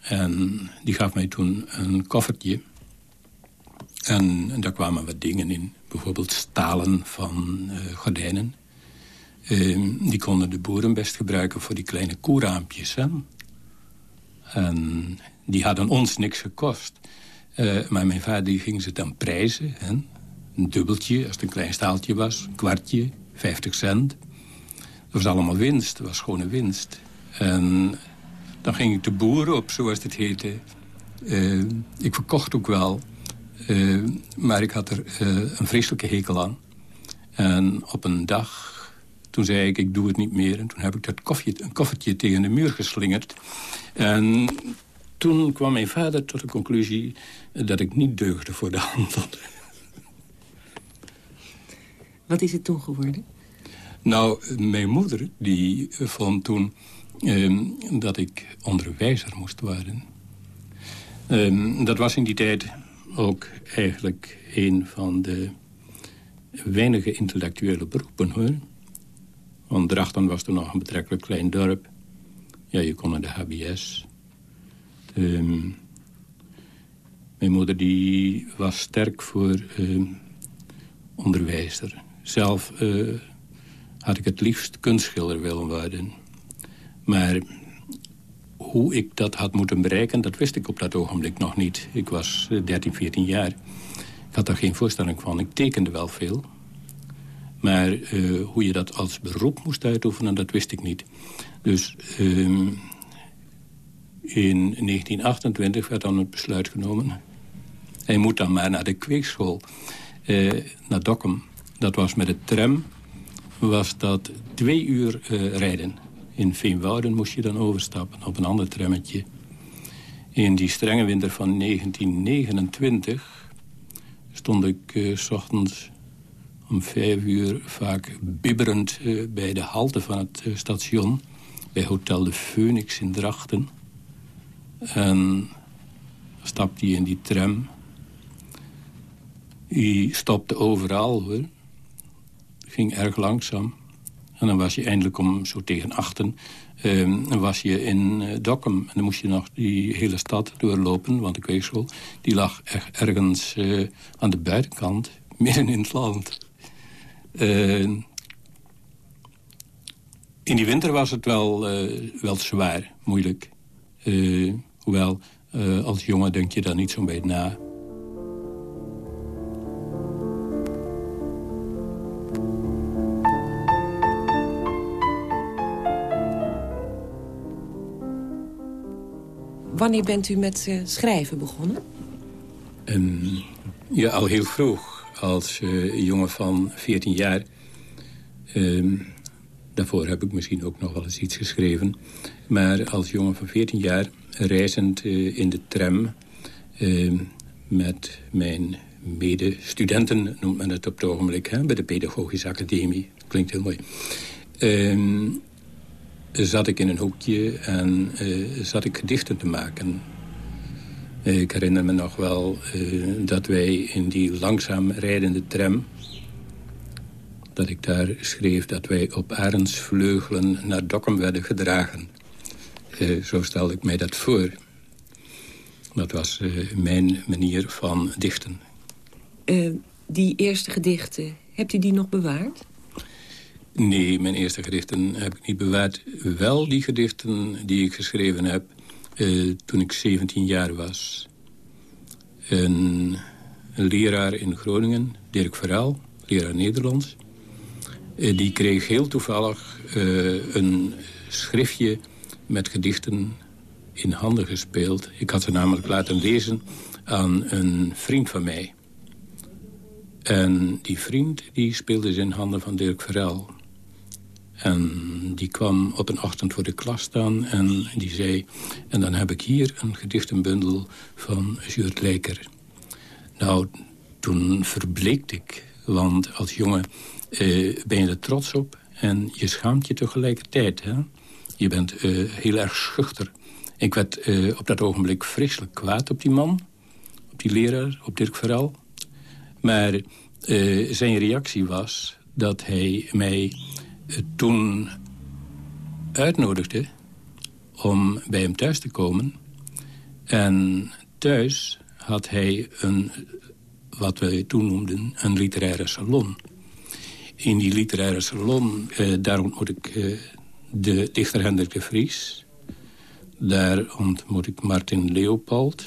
En die gaf mij toen een koffertje. En, daar kwamen wat dingen in. Bijvoorbeeld stalen van uh, gordijnen. Uh, die konden de boeren best gebruiken voor die kleine koeraampjes. En die hadden ons niks gekost. Uh, maar mijn vader die ging ze dan prijzen. Een dubbeltje, als het een klein staaltje was. Een kwartje, 50 cent. Dat was allemaal winst. Dat was schone winst. En dan ging ik de boeren op, zoals het heette. Uh, ik verkocht ook wel. Uh, maar ik had er een vreselijke hekel aan. En op een dag toen zei ik, ik doe het niet meer. En toen heb ik dat koffietje, een koffertje tegen de muur geslingerd. En toen kwam mijn vader tot de conclusie dat ik niet deugde voor de handel. Wat is het toen geworden? Nou, mijn moeder die vond toen ehm, dat ik onderwijzer moest worden. Ehm, dat was in die tijd ook eigenlijk een van de weinige intellectuele beroepen, hoor. Want Drachten was toen nog een betrekkelijk klein dorp. Ja, je kon naar de HBS. Ehm, mijn moeder die was sterk voor onderwijzer. Zelf uh, had ik het liefst kunstschilder willen worden. Maar hoe ik dat had moeten bereiken, dat wist ik op dat ogenblik nog niet. Ik was 13, eh, 14 jaar. Ik had daar geen voorstelling van. Ik tekende wel veel. Maar uh, hoe je dat als beroep moest uitoefenen, dat wist ik niet. Dus uh, in 1928 werd dan het besluit genomen... hij moet dan maar naar de kweekschool, naar Dokkum. Dat was met de tram, was dat twee uur uh, rijden. In Veenwouden moest je dan overstappen op een ander trammetje. In die strenge winter van 1929 stond ik uh, s ochtends om vijf uur vaak bibberend uh, bij de halte van het station... bij Hotel de Phoenix in Drachten. En stapte hij in die tram. Die stopte overal, hoor. Ging erg langzaam. En dan was je eindelijk om zo tegen achten... Uh, was je in uh, Dokkum. En dan moest je nog die hele stad doorlopen. Want de kweekschool die lag echt ergens uh, aan de buitenkant. Midden in het land. Uh, in die winter was het wel, uh, wel zwaar, moeilijk. Hoewel, als jongen denk je daar niet zo bij na. Wanneer bent u met uh, schrijven begonnen? Um, ja, al heel vroeg. Als uh, jongen van 14 jaar. Um, daarvoor heb ik misschien ook nog wel eens iets geschreven. Maar als jongen van 14 jaar, reizend uh, in de tram... met mijn medestudenten, noemt men het op het ogenblik... Hè, bij de Pedagogische Academie. Klinkt heel mooi. Zat ik in een hoekje en uh, zat ik gedichten te maken. ik herinner me nog wel uh, dat wij in die langzaam rijdende tram... dat ik daar schreef dat wij op arendsvleugelen naar Dokkum werden gedragen. Uh, zo stelde ik mij dat voor. Dat was mijn manier van dichten. die eerste gedichten, hebt u die nog bewaard? Nee, mijn eerste gedichten heb ik niet bewaard. Wel die gedichten die ik geschreven heb uh, toen ik 17 jaar was. Een, leraar in Groningen, Dirk Verhaal, leraar Nederlands... Uh, die kreeg heel toevallig uh, een schriftje met gedichten in handen gespeeld. Ik had ze namelijk laten lezen aan een vriend van mij. En die vriend die speelde ze in handen van Dirk Verhaal. En die kwam op een ochtend voor de klas staan en die zei... en dan heb ik hier een gedichtenbundel van Sjoerd Lijker. Nou, toen verbleekte ik, want als jongen eh, ben je er trots op... en je schaamt je tegelijkertijd. Hè? Je bent eh, heel erg schuchter. Ik werd eh, op dat ogenblik vreselijk kwaad op die man. Op die leraar, op Dirk Verhaal. Maar zijn reactie was dat hij mij toen uitnodigde om bij hem thuis te komen. En thuis had hij een, wat wij toen noemden, een literaire salon. In die literaire salon, eh, ontmoet ik eh, de dichter Hendrik de Vries. Daar ontmoet ik Martin Leopold.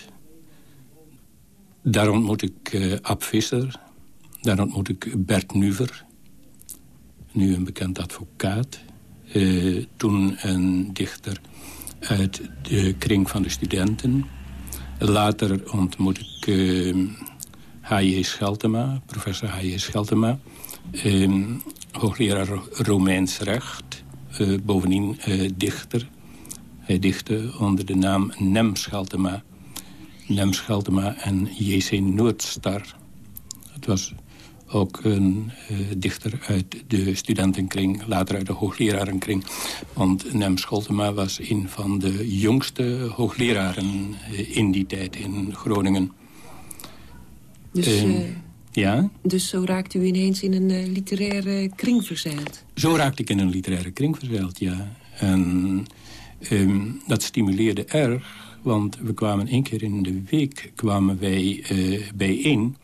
Daar ontmoet ik eh, Ab Visser. Daar ontmoet ik Bert Nuver nu een bekend advocaat. Uh, toen een dichter uit de kring van de studenten. Later ontmoet ik uh, eh, H.J. Scheltema, professor H.J. Scheltema. Uh, hoogleraar Romeins recht. bovendien dichter. Hij dichtte onder de naam Nem Schaltema. Nem Schaltema en J.C. Noordstar. Het was ook een uh, dichter uit de studentenkring, later uit de hooglerarenkring. Want Nem Schaltema was een van de jongste hoogleraren uh, in die tijd in Groningen. Dus, uh, ja? dus zo raakt u ineens in een literaire kring verzeild? Zo raakte ik in een literaire kring verzeild, ja. En um, dat stimuleerde erg, want we kwamen één keer in de week kwamen wij bijeen...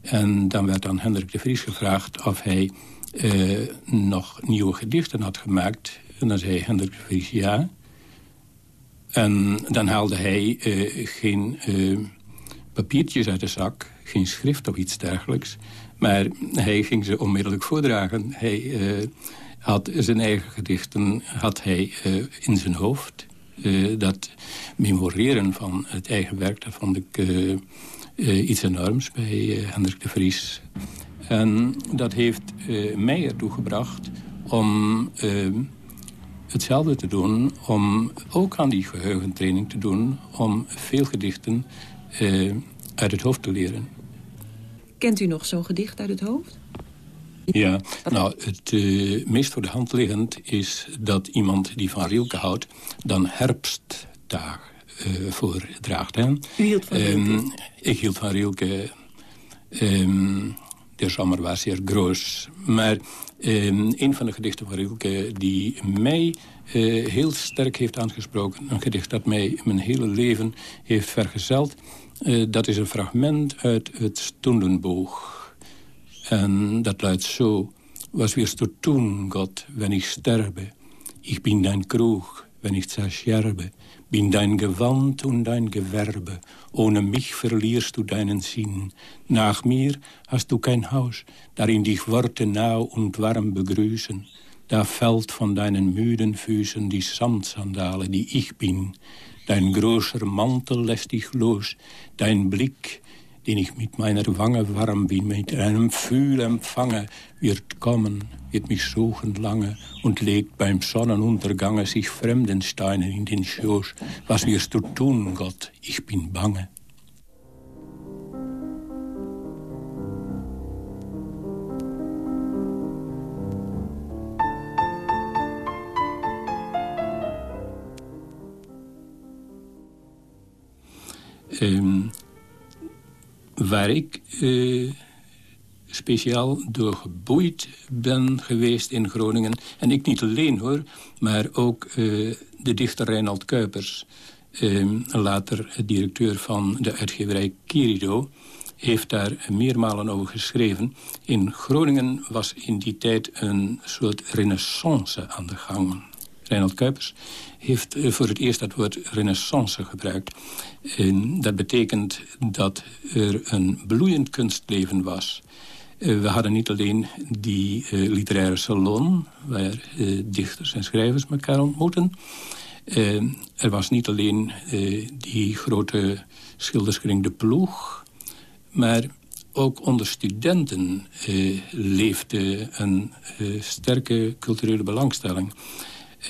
En dan werd aan Hendrik de Vries gevraagd of hij uh, nog nieuwe gedichten had gemaakt. En dan zei Hendrik de Vries ja. En dan haalde hij uh, geen uh, papiertjes uit de zak, geen schrift of iets dergelijks. Maar hij ging ze onmiddellijk voordragen. Hij had zijn eigen gedichten had hij, in zijn hoofd. dat memoreren van het eigen werk, dat vond ik iets enorms bij uh, Hendrik de Vries. En dat heeft uh, mij ertoe gebracht om hetzelfde te doen. Om ook aan die geheugentraining te doen. Om veel gedichten uit het hoofd te leren. Kent u nog zo'n gedicht uit het hoofd? Ja, nou, het meest voor de hand liggend is dat iemand die van Rielke houdt... dan herfstdagen uh, voor draagt. Hè. U hield van Rielke? Um, ik hield van Rielke. Um, de zomer was zeer groot. Maar um, een van de gedichten van Rielke die mij uh, heel sterk heeft aangesproken... een gedicht dat mij mijn hele leven heeft vergezeld... Uh, dat is een fragment uit het Stundenboog. En dat luidt zo... Was wirst du tun, Gott, wenn ich sterbe? Ich bin dein Krug, wenn ich zerscherbe. Bin dein Gewand und dein Gewerbe, ohne mich verlierst du deinen Sinn. Nach mir hast du kein Haus, darin dich Worte nah und warm begrüßen. Da fällt von deinen müden Füßen die Samtsandale, die ich bin. Dein großer Mantel lässt dich los, dein Blick den ich mit meiner Wange warm bin, mit einem Fühl empfange, wird kommen, wird mich suchen lange und legt beim Sonnenuntergange sich fremden Steinen in den Schoß. Was wirst du tun, Gott? Ich bin bange. Ähm, waar ik uh, speciaal door geboeid ben geweest in Groningen. En ik niet alleen hoor, maar ook uh, de dichter Reinald Kuipers... Uh, later directeur van de uitgeverij Kirido heeft daar meermalen over geschreven. In Groningen was in die tijd een soort renaissance aan de gang. Reinhold Kuipers heeft eh, voor het eerst dat woord renaissance gebruikt. En dat betekent dat er een bloeiend kunstleven was. Eh, we hadden niet alleen die uh, literaire salon... waar dichters en schrijvers elkaar ontmoeten. Er was niet alleen die grote schilderskring De Ploeg... maar ook onder studenten leefde een sterke culturele belangstelling.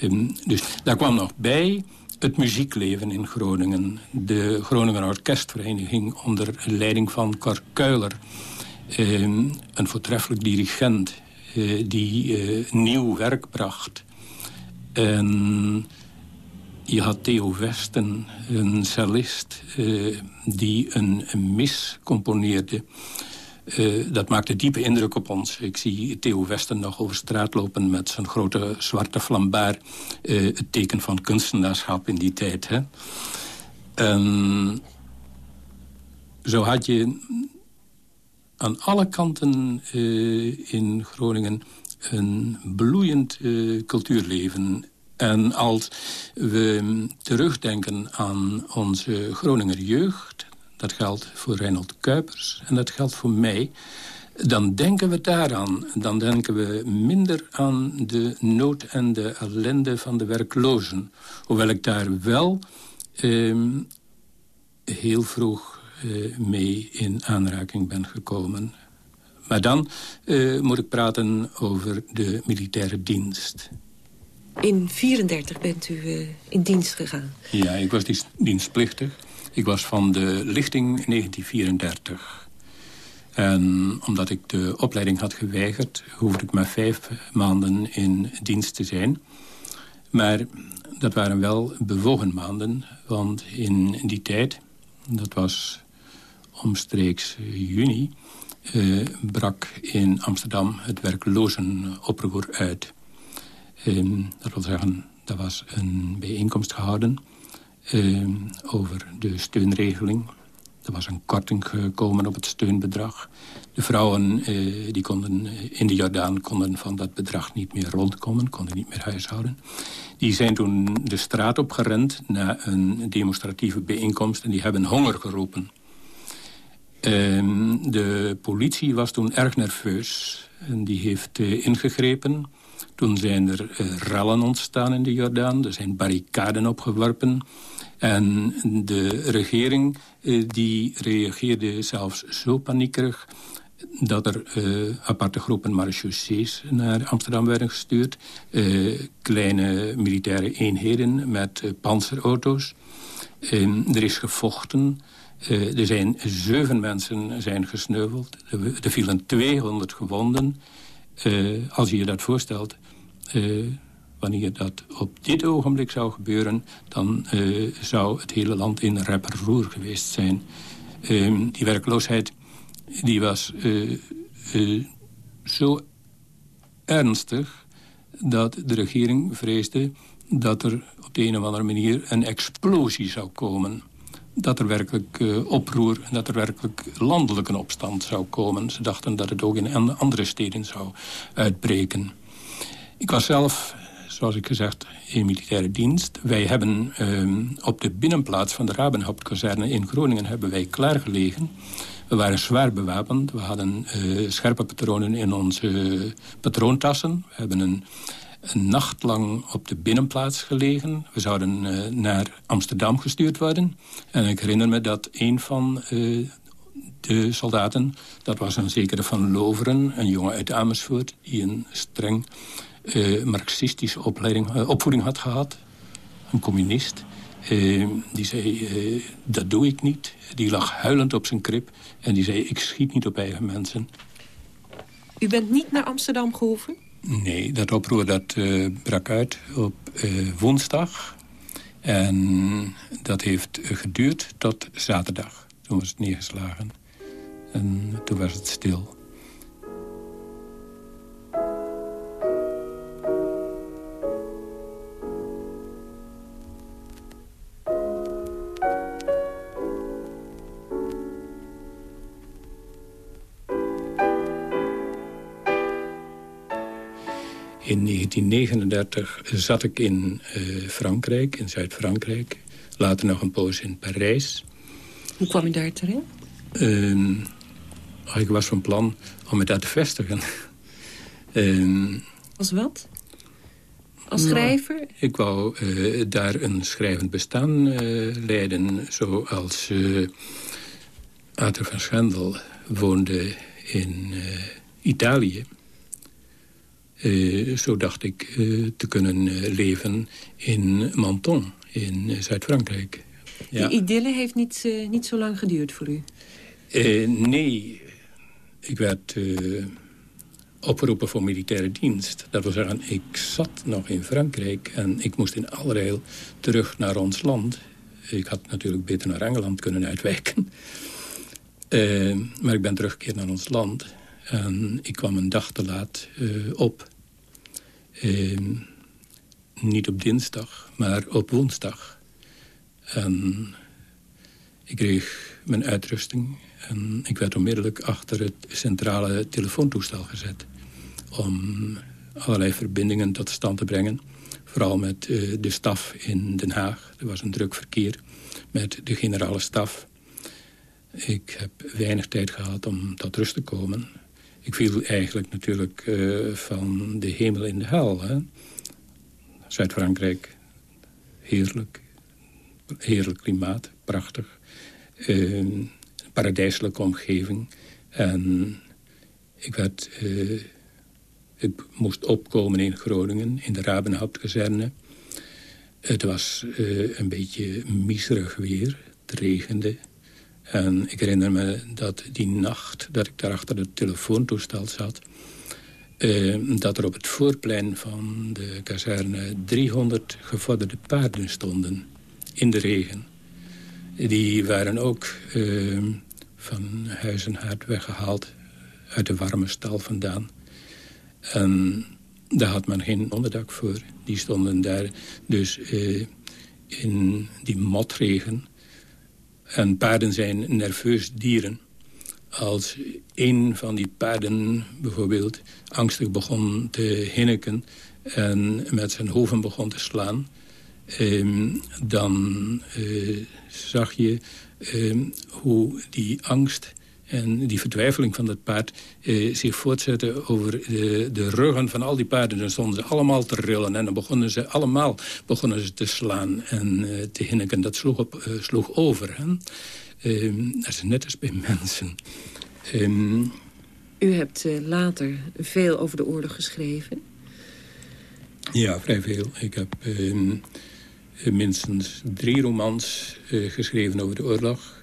Ehm, dus daar kwam nog bij het muziekleven in Groningen. De Groninger Orkestvereniging onder leiding van Cor Kuiler. Ehm, een voortreffelijk dirigent eh, die eh, nieuw werk bracht. En je had Theo Westen, een cellist, eh, die een mis componeerde... Uh, dat maakte diepe indruk op ons. Ik zie Theo Westen nog over straat lopen met zijn grote zwarte flambaar. Uh, het teken van kunstenaarschap in die tijd. Hè? En zo had je aan alle kanten uh, in Groningen een bloeiend cultuurleven. En als we terugdenken aan onze Groninger jeugd dat geldt voor Reinhold Kuipers en dat geldt voor mij. Dan denken we daaraan. Dan denken we minder aan de nood en de ellende van de werklozen. Hoewel ik daar wel eh, heel vroeg eh, mee in aanraking ben gekomen. Maar dan uh, moet ik praten over de militaire dienst. in 34 bent u uh, in dienst gegaan. Ja, ik was dienstplichtig. Ik was van de lichting 1934. En omdat ik de opleiding had geweigerd... hoefde ik maar vijf maanden in dienst te zijn. Maar dat waren wel bewogen maanden. Want in die tijd, dat was omstreeks juni... Uh, brak in Amsterdam het werklozenoproer uit. Uh, dat wil zeggen, er was een bijeenkomst gehouden... Uh, over de steunregeling. Er was een korting gekomen op het steunbedrag. De vrouwen die konden, in de Jordaan konden van dat bedrag niet meer rondkomen... konden niet meer huishouden. Die zijn toen de straat opgerend na een demonstratieve bijeenkomst... en die hebben honger geroepen. Um, de politie was toen erg nerveus. En die heeft uh, ingegrepen. Toen zijn er uh, rellen ontstaan in de Jordaan. Er zijn barricaden opgeworpen. En de regering uh, die reageerde zelfs zo paniekerig dat er uh, aparte groepen marechaussees naar Amsterdam werden gestuurd. Kleine militaire eenheden met uh, panzerauto's. er is gevochten. Er zijn zeven mensen zijn gesneuveld. Er vielen 200 gewonden. Uh, als je je dat voorstelt, uh, wanneer dat op dit ogenblik zou gebeuren... dan zou het hele land in rep roer geweest zijn. Ehm, die werkloosheid die was zo ernstig dat de regering vreesde dat er op de een of andere manier een explosie zou komen dat er werkelijk uh, oproer... en dat er werkelijk landelijk een opstand zou komen. Ze dachten dat het ook in andere steden zou uitbreken. Ik was zelf, zoals ik gezegd, in militaire dienst. Wij hebben uh, op de binnenplaats van de Rabenhauptkazerne in Groningen... hebben wij klaargelegen. We waren zwaar bewapend. We hadden uh, scherpe patronen in onze patroontassen. We hebben een een nacht lang op de binnenplaats gelegen. We zouden uh, naar Amsterdam gestuurd worden. En ik herinner me dat een van uh, de soldaten... dat was een zekere van Loveren, een jongen uit Amersfoort... die een streng uh, marxistische opleiding, opvoeding had gehad. Een communist. die zei, dat doe ik niet. Die lag huilend op zijn krib. En die zei, ik schiet niet op eigen mensen. U bent niet naar Amsterdam gehoeven? Nee, dat oproer dat uh, brak uit op uh, woensdag. En dat heeft geduurd tot zaterdag. Toen was het neergeslagen. En toen was het stil. 1939 zat ik in uh, Frankrijk, in Zuid-Frankrijk. Later nog een poos in Parijs. Hoe kwam je daar terecht? Uh, ik was van plan om me daar te vestigen. uh, Als wat? Als nou, schrijver? ik wou uh, daar een schrijvend bestaan uh, leiden. Zoals Arthur van Schendel woonde in Italië. Uh, zo dacht ik uh, te kunnen uh, leven in Menton, in Zuid-Frankrijk. Ja. Die idylle heeft niet, niet zo lang geduurd voor u? nee, ik werd opgeroepen voor militaire dienst. Dat wil zeggen, ik zat nog in Frankrijk en ik moest in allerijl terug naar ons land. Ik had natuurlijk beter naar Engeland kunnen uitwijken. maar ik ben teruggekeerd naar ons land... En ik kwam een dag te laat uh, op. Uh, niet op dinsdag, maar op woensdag. En ik kreeg mijn uitrusting. En ik werd onmiddellijk achter het centrale telefoontoestel gezet. Om allerlei verbindingen tot stand te brengen. Vooral met uh, de staf in Den Haag. Er was een druk verkeer met de generale staf. Ik heb weinig tijd gehad om tot rust te komen. Ik viel eigenlijk natuurlijk uh, van de hemel in de hel. Zuid-Frankrijk, heerlijk. Heerlijk klimaat, prachtig. Uh, paradijselijke omgeving. En ik werd uh, Ik moest opkomen in Groningen, in de Rabenhauptkazerne. Het was uh, een beetje miserig weer. Het regende. En ik herinner me dat die nacht dat ik daar achter het telefoontoestel zat... Uh, dat er op het voorplein van de kazerne 300 gevorderde paarden stonden. In de regen. Die waren ook uh, van huis en weggehaald. Uit de warme stal vandaan. En daar had men geen onderdak voor. Die stonden daar dus uh, in die motregen. En paarden zijn nerveus dieren. Als een van die paarden bijvoorbeeld angstig begon te hinneken... en met zijn hoven begon te slaan... Uh, dan uh, zag je uh, hoe die angst en die vertwijfeling van dat paard eh, zich voortzetten over de, de, ruggen van al die paarden. Dan stonden ze allemaal te rillen en dan begonnen ze allemaal begonnen ze te slaan en uh, te hinniken. Dat sloeg, op, sloeg over. Hè? Ehm, dat is net als bij mensen. Ehm, U hebt uh, later veel over de oorlog geschreven. Ja, vrij veel. Ik heb ehm, minstens drie romans geschreven over de oorlog.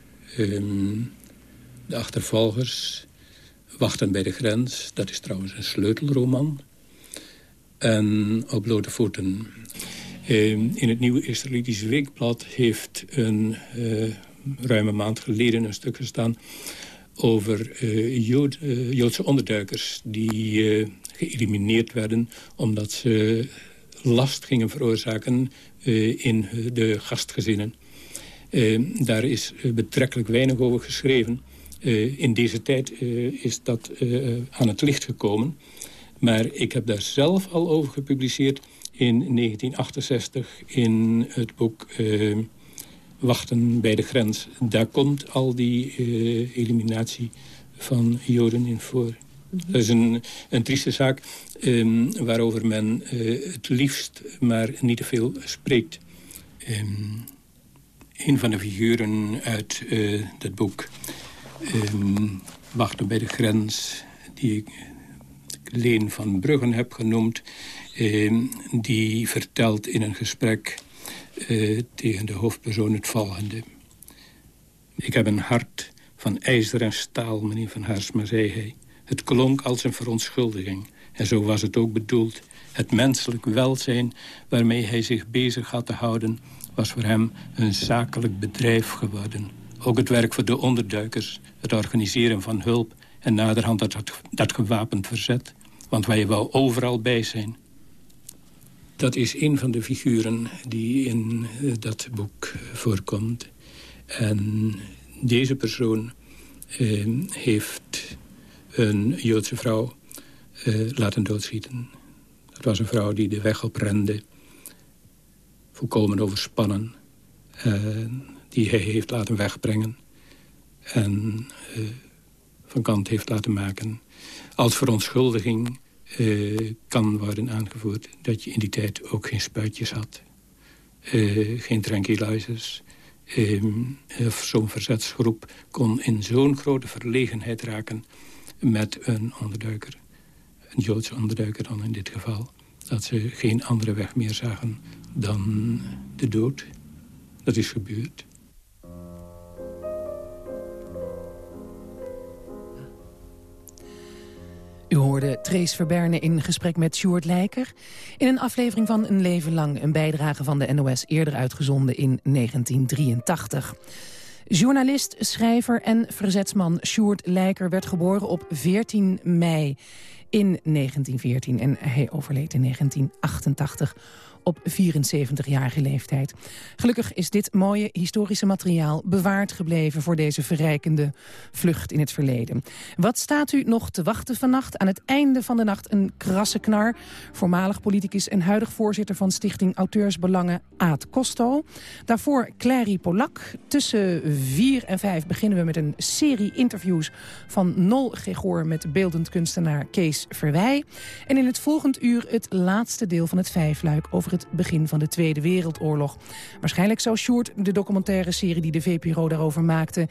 De achtervolgers wachten bij de grens. Dat is trouwens een sleutelroman. En op blote voeten. Ehm, in het nieuwe Israëlitische Weekblad heeft een uh, ruime maand geleden een stuk gestaan... over uh, Jood, Joodse onderduikers die geëlimineerd werden... omdat ze last gingen veroorzaken in de gastgezinnen. Daar is betrekkelijk weinig over geschreven... Uh, in deze tijd uh, is dat uh, aan het licht gekomen. Maar ik heb daar zelf al over gepubliceerd in 1968 in het boek Wachten bij de grens. Daar komt al die eliminatie van Joden in voor. Dat is een, een trieste zaak um, waarover men het liefst maar niet te veel spreekt. Um, een van de figuren uit dat boek um, wachten bij de grens... die ik Leen van Bruggen heb genoemd... Um, die vertelt in een gesprek uh, tegen de hoofdpersoon het volgende. Ik heb een hart van ijzer en staal, meneer Van Haarsma, zei hij. Het klonk als een verontschuldiging. En zo was het ook bedoeld. Het menselijk welzijn waarmee hij zich bezig had te houden... was voor hem een zakelijk bedrijf geworden. Ook het werk voor de onderduikers, het organiseren van hulp... en naderhand dat, dat gewapend verzet. Want wij wou overal bij zijn. Dat is een van de figuren die in eh, dat boek voorkomt. En deze persoon eh, heeft een Joodse vrouw eh, laten doodschieten. Dat was een vrouw die de weg oprende. Volkomen overspannen. Die hij heeft laten wegbrengen en uh, van kant heeft laten maken. Als verontschuldiging uh, kan worden aangevoerd dat je in die tijd ook geen spuitjes had. Uh, geen tranquilizers. Ehm, zo'n verzetsgroep kon in zo'n grote verlegenheid raken met een onderduiker. Een Joodse onderduiker dan in dit geval. Dat ze geen andere weg meer zagen dan de dood. Dat is gebeurd. U hoorde Trace Verberne in gesprek met Sjoerd Lijker... in een aflevering van Een Leven Lang, een bijdrage van de NOS... eerder uitgezonden in 1983. Journalist, schrijver en verzetsman Sjoerd Lijker werd geboren op 14 mei in 1914 en hij overleed in 1988 op 74-jarige leeftijd. Gelukkig is dit mooie historische materiaal bewaard gebleven... voor deze verrijkende vlucht in het verleden. Wat staat u nog te wachten vannacht? Aan het einde van de nacht een krasse knar. Voormalig politicus en huidig voorzitter van Stichting Auteursbelangen Aad Costo. Daarvoor Clary Polak. Tussen 4 en 5 beginnen we met een serie interviews... van Nol Gregor met beeldend kunstenaar Kees Verwij. En in het volgend uur het laatste deel van het vijfluik... over het het begin van de Tweede Wereldoorlog. Waarschijnlijk zou Sjoerd de documentaire serie die de VPRO daarover maakte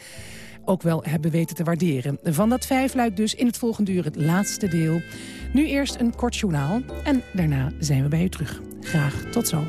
ook wel hebben weten te waarderen. Van dat vijfluik dus in het volgende uur het laatste deel. Nu eerst een kort journaal en daarna zijn we bij u terug. Graag tot zo.